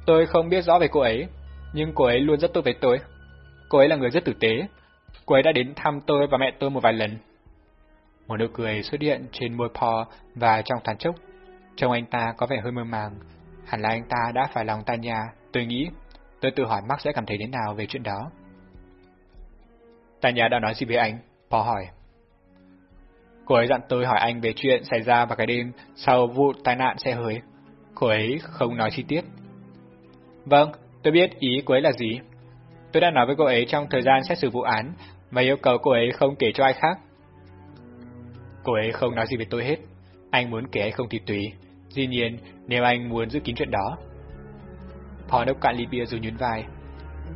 Tôi không biết rõ về cô ấy, nhưng cô ấy luôn rất tốt với tôi. Cô ấy là người rất tử tế. Cô ấy đã đến thăm tôi và mẹ tôi một vài lần. Một nụ cười xuất hiện trên môi Paul và trong thoáng chốc. Trông anh ta có vẻ hơi mơ màng. Hẳn là anh ta đã phải lòng Tanya, tôi nghĩ. Tôi tự hỏi Mark sẽ cảm thấy thế nào về chuyện đó. Tanya đã nói gì với anh? Paul hỏi. Cô ấy dặn tôi hỏi anh về chuyện xảy ra vào cái đêm sau vụ tai nạn xe hơi. Cô ấy không nói chi tiết. Vâng, tôi biết ý cô ấy là gì. Tôi đã nói với cô ấy trong thời gian xét xử vụ án và yêu cầu cô ấy không kể cho ai khác. Cô ấy không nói gì với tôi hết. Anh muốn kể hay không thì tùy. Dĩ nhiên, nếu anh muốn giữ kín chuyện đó. Paul đốc cạn ly bia rồi nhún vai.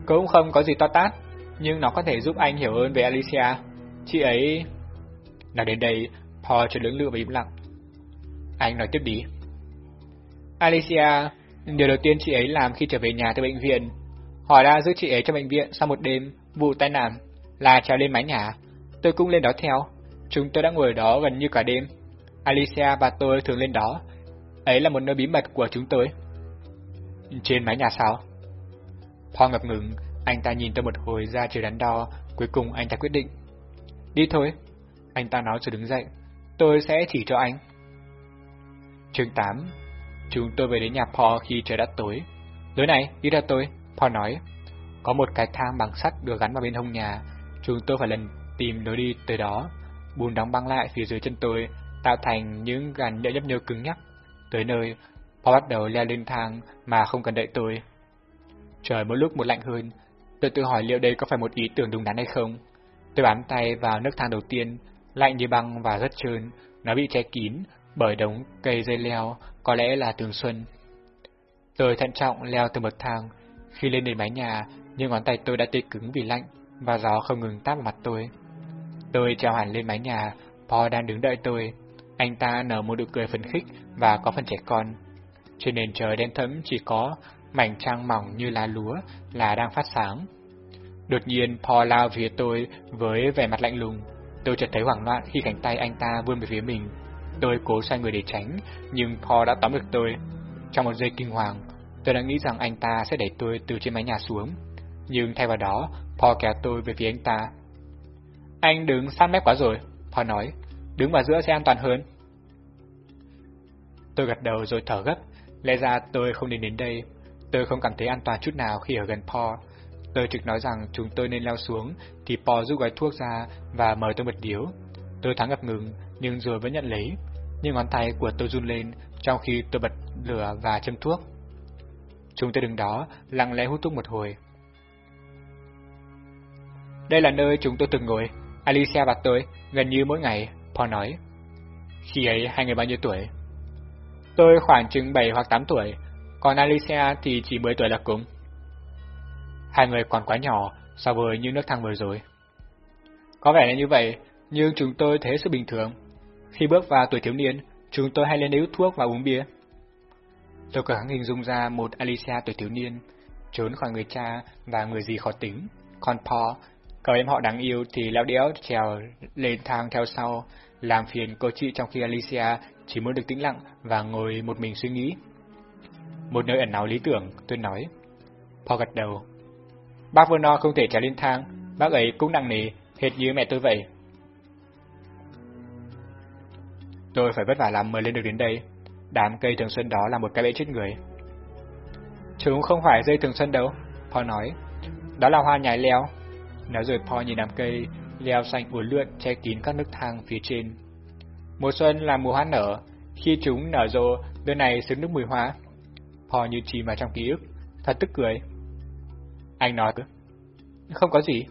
Cũng không có gì to tát, nhưng nó có thể giúp anh hiểu hơn về Alicia. Chị ấy Nói đến đây, Paul trở lưỡng lự và im lặng. Anh nói tiếp đi. Alicia, điều đầu tiên chị ấy làm khi trở về nhà từ bệnh viện, họ đã giữ chị ấy trong bệnh viện sau một đêm vụ tai nạn, là trèo lên mái nhà. Tôi cũng lên đó theo. Chúng tôi đã ngồi ở đó gần như cả đêm. Alicia và tôi thường lên đó. Ấy là một nơi bí mật của chúng tôi. Trên mái nhà sao? Paul ngập ngừng, anh ta nhìn tôi một hồi ra chiều đắn đo, cuối cùng anh ta quyết định. Đi thôi. Anh ta nói rồi đứng dậy. Tôi sẽ chỉ cho anh. Chương 8 Chúng tôi về đến nhà Paul khi trời đã tối. Lối này, đi theo tôi, Paul nói. Có một cái thang bằng sắt được gắn vào bên hông nhà. Chúng tôi phải lần tìm lối đi tới đó. Bùn đóng băng lại phía dưới chân tôi, tạo thành những gàn nhựa nhấp nhô cứng nhắc. Tới nơi, Họ bắt đầu leo lên thang mà không cần đợi tôi. Trời một lúc một lạnh hơn, tôi tự hỏi liệu đây có phải một ý tưởng đúng đắn hay không. Tôi bám tay vào nước thang đầu tiên, lạnh như băng và rất trơn, nó bị che kín bởi đống cây dây leo, có lẽ là tường xuân. Tôi thận trọng leo từ bậc thang, khi lên đến mái nhà, nhưng ngón tay tôi đã tê cứng vì lạnh, và gió không ngừng táp vào mặt tôi. Tôi treo hẳn lên mái nhà, Paul đang đứng đợi tôi. Anh ta nở một nụ cười phấn khích và có phần trẻ con. Trên nền trời đen thẫm chỉ có mảnh trăng mỏng như lá lúa là đang phát sáng. Đột nhiên Paul lao về phía tôi với vẻ mặt lạnh lùng. Tôi chợt thấy hoảng loạn khi cánh tay anh ta vươn về phía mình. Tôi cố xoay người để tránh, nhưng Paul đã tóm được tôi. Trong một giây kinh hoàng, tôi đã nghĩ rằng anh ta sẽ đẩy tôi từ trên mái nhà xuống. Nhưng thay vào đó, Paul kéo tôi về phía anh ta. Anh đứng sát mép quá rồi, Paul nói. Đứng vào giữa sẽ an toàn hơn. Tôi gật đầu rồi thở gấp. Lẽ ra tôi không nên đến đây. Tôi không cảm thấy an toàn chút nào khi ở gần Paul. Tôi trực nói rằng chúng tôi nên leo xuống, thì Paul rút gói thuốc ra và mời tôi một điếu. Tôi thắng ngập ngừng, nhưng rồi vẫn nhận lấy. Nhưng ngón tay của tôi run lên trong khi tôi bật lửa và châm thuốc. Chúng tôi đứng đó, lặng lẽ hút thuốc một hồi. Đây là nơi chúng tôi từng ngồi, Alicia và tôi, gần như mỗi ngày, Paul nói. Khi ấy hai người bao nhiêu tuổi? Tôi khoảng chừng 7 hoặc 8 tuổi, còn Alicia thì chỉ 10 tuổi là cúng. Hai người còn quá nhỏ so với những nước thang vừa rồi. Có vẻ là như vậy, nhưng chúng tôi thấy sự bình thường. Khi bước vào tuổi thiếu niên, chúng tôi hay lên đây hút thuốc và uống bia. Tôi cố gắng hình dung ra một Alicia tuổi thiếu niên, trốn khỏi người cha và người gì khó tính. Còn Paul, cậu em họ đáng yêu thì leo đéo trèo lên thang theo sau, làm phiền cô chị trong khi Alicia chỉ muốn được tĩnh lặng và ngồi một mình suy nghĩ. Một nơi ẩn náu lý tưởng, tôi nói. Paul gật đầu. Bác Vernon không thể trèo lên thang, bác ấy cũng nặng nề, hệt như mẹ tôi vậy. Tôi phải vất vả lắm mới lên được đến đây. Đám cây thường xuân đó là một cái bẫy chết người. Chúng không phải dây thường xuân đâu, Paul nói. Đó là hoa nhài leo. Nói rồi Paul nhìn đám cây leo xanh uốn lượn che kín các nước thang phía trên. Mùa xuân là mùa hoa nở, khi chúng nở rộ, nơi này xứng nước mùi hoa. Paul như chìm vào trong ký ức, thật tức cười. Anh nói cứ. Không có gì.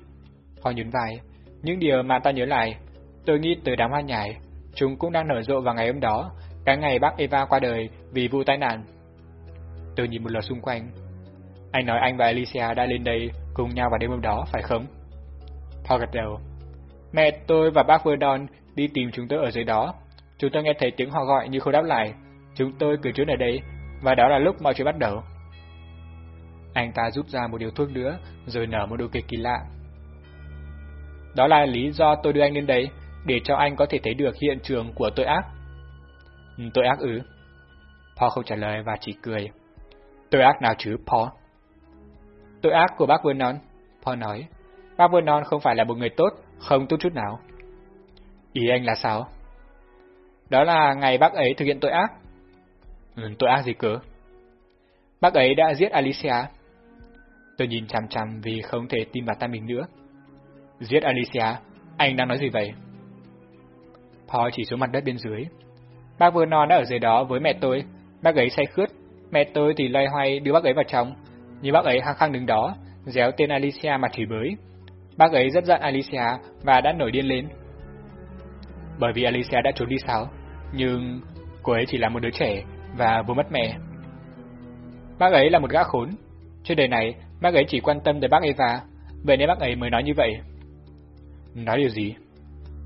Paul nhún vai. Những điều mà ta nhớ lại, tôi nghĩ từ đám hoa nhài, chúng cũng đang nở rộ vào ngày hôm đó, cái ngày bác Eva qua đời vì vụ tai nạn. Tôi nhìn một lượt xung quanh. Anh nói anh và Alicia đã lên đây cùng nhau vào đêm hôm đó, phải không? Paul gật đầu. Mẹ tôi và bác Verdon đi tìm chúng tôi ở dưới đó. Chúng tôi nghe thấy tiếng họ gọi nhưng không đáp lại. Chúng tôi cứ trốn ở đây, và đó là lúc mọi chuyện bắt đầu. Anh ta rút ra một điều thuốc nữa, rồi nở một nụ cười kỳ lạ. Đó là lý do tôi đưa anh lên đây, để cho anh có thể thấy được hiện trường của tội ác. Tội ác ư? Paul không trả lời và chỉ cười. Tội ác nào chứ, Paul? Tội ác của bác Vernon, Paul nói. Bác Vernon không phải là một người tốt, không tốt chút nào. Ý anh là sao? Đó là ngày bác ấy thực hiện tội ác. Ừ, tội ác gì cơ? Bác ấy đã giết Alicia. Tôi nhìn chằm chằm vì không thể tin vào tay mình nữa. Giết Alicia? Anh đang nói gì vậy? Paul chỉ xuống mặt đất bên dưới. Bác Vernon đã ở dưới đó với mẹ tôi. Bác ấy say khướt. Mẹ tôi thì loay hoay đưa bác ấy vào trong. Nhưng bác ấy hăng khăng đứng đó, déo tên Alicia mà chửi bới. Bác ấy rất giận Alicia và đã nổi điên lên. Bởi vì Alicia đã trốn đi sao? Nhưng cô ấy chỉ là một đứa trẻ và vừa mất mẹ. Bác ấy là một gã khốn. Trên đời này, bác ấy chỉ quan tâm tới bác Eva, vậy nên bác ấy mới nói như vậy. Nói điều gì?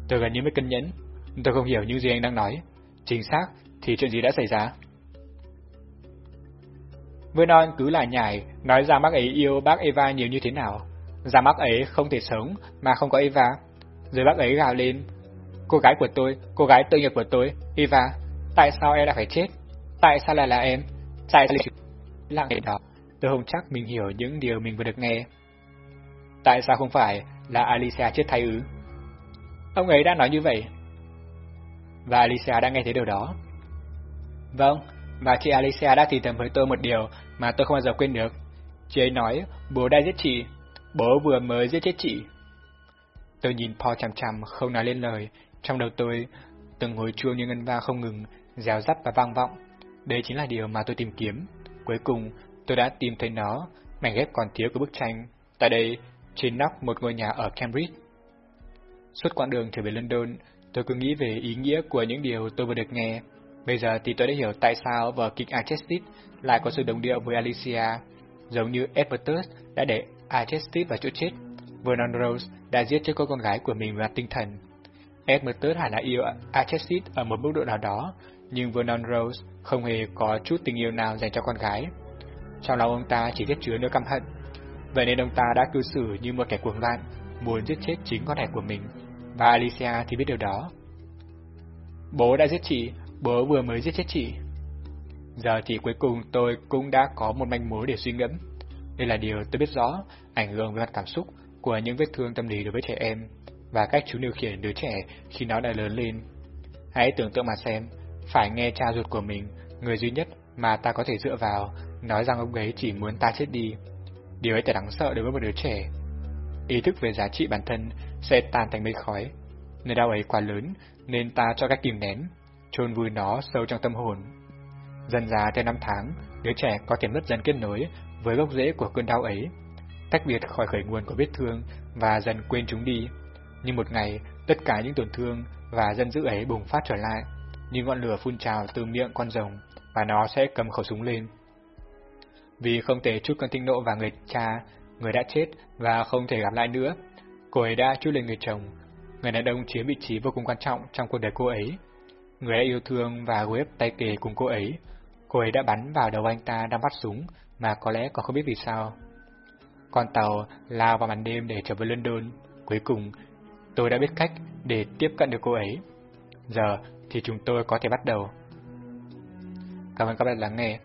Tôi gần như mới cân nhẫn. Tôi không hiểu những gì anh đang nói. Chính xác thì chuyện gì đã xảy ra? Vernon cứ là nhảy, nói rằng bác ấy yêu bác Eva nhiều như thế nào. Rằng bác ấy không thể sống mà không có Eva. Rồi bác ấy gào lên. Cô gái của tôi, cô gái tội nghiệp của tôi, Eva, tại sao em đã phải chết? Tại sao lại là em? Tại sao lặng để đó? Tôi không chắc mình hiểu những điều mình vừa được nghe. Tại sao không phải là Alicia chết thay ư? Ông ấy đã nói như vậy. Và Alicia đã nghe thấy điều đó. Vâng, và chị Alicia đã thì thầm với tôi một điều mà tôi không bao giờ quên được. Chị ấy nói, bố đã giết chị, bố vừa mới giết chết chị. Tôi nhìn Paul chằm chằm, không nói lên lời, trong đầu tôi, từng hồi chuông như ngân va không ngừng, rèo rắt và vang vọng. Đây chính là điều mà tôi tìm kiếm. Cuối cùng, tôi đã tìm thấy nó, mảnh ghép còn thiếu của bức tranh. Tại đây, trên nóc một ngôi nhà ở Cambridge. Suốt quãng đường trở về London, tôi cứ nghĩ về ý nghĩa của những điều tôi vừa được nghe. Bây giờ thì tôi đã hiểu tại sao vở kịch Archestis lại có sự đồng điệu với Alicia, giống như Edwardus đã để Archestis vào chỗ chết. Vernon Rose đã giết chết cô con gái của mình và tinh thần. Edmundus hẳn là yêu Archestis ở một mức độ nào đó, nhưng Vernon Rose không hề có chút tình yêu nào dành cho con gái. Trong lòng ông ta chỉ biết chứa nỗi căm hận. Vậy nên ông ta đã cư xử như một kẻ cuồng loạn, muốn giết chết chính con đẻ của mình, và Alicia thì biết điều đó. Bố đã giết chị, bố vừa mới giết chết chị. Giờ thì cuối cùng tôi cũng đã có một manh mối để suy ngẫm. Đây là điều tôi biết rõ, ảnh hưởng về mặt cảm xúc của những vết thương tâm lý đối với trẻ em, và cách chúng điều khiển đứa trẻ khi nó đã lớn lên. Hãy tưởng tượng mà xem, phải nghe cha ruột của mình, người duy nhất mà ta có thể dựa vào, nói rằng ông ấy chỉ muốn ta chết đi. Điều ấy thật đáng sợ đối với một đứa trẻ. Ý thức về giá trị bản thân sẽ tan thành mây khói. Nơi đau ấy quá lớn nên ta cho cách kìm nén, chôn vùi nó sâu trong tâm hồn. Dần già theo năm tháng, đứa trẻ có thể mất dần kết nối với gốc rễ của cơn đau ấy, tách biệt khỏi khởi nguồn của vết thương và dần quên chúng đi. Nhưng một ngày, tất cả những tổn thương và dân dữ ấy bùng phát trở lại, như ngọn lửa phun trào từ miệng con rồng, và nó sẽ cầm khẩu súng lên. Vì không thể chút con tinh nộ và người cha, người đã chết và không thể gặp lại nữa, cô ấy đã chút lên người chồng. Người đàn ông chiếm vị trí vô cùng quan trọng trong cuộc đời cô ấy. Người đã yêu thương và ghép tay kề cùng cô ấy. Cô ấy đã bắn vào đầu anh ta đang bắt súng, mà có lẽ còn không biết vì sao. Con tàu lao vào màn đêm để trở về London. Cuối cùng, tôi đã biết cách để tiếp cận được cô ấy. Giờ thì chúng tôi có thể bắt đầu. Cảm ơn các bạn lắng nghe.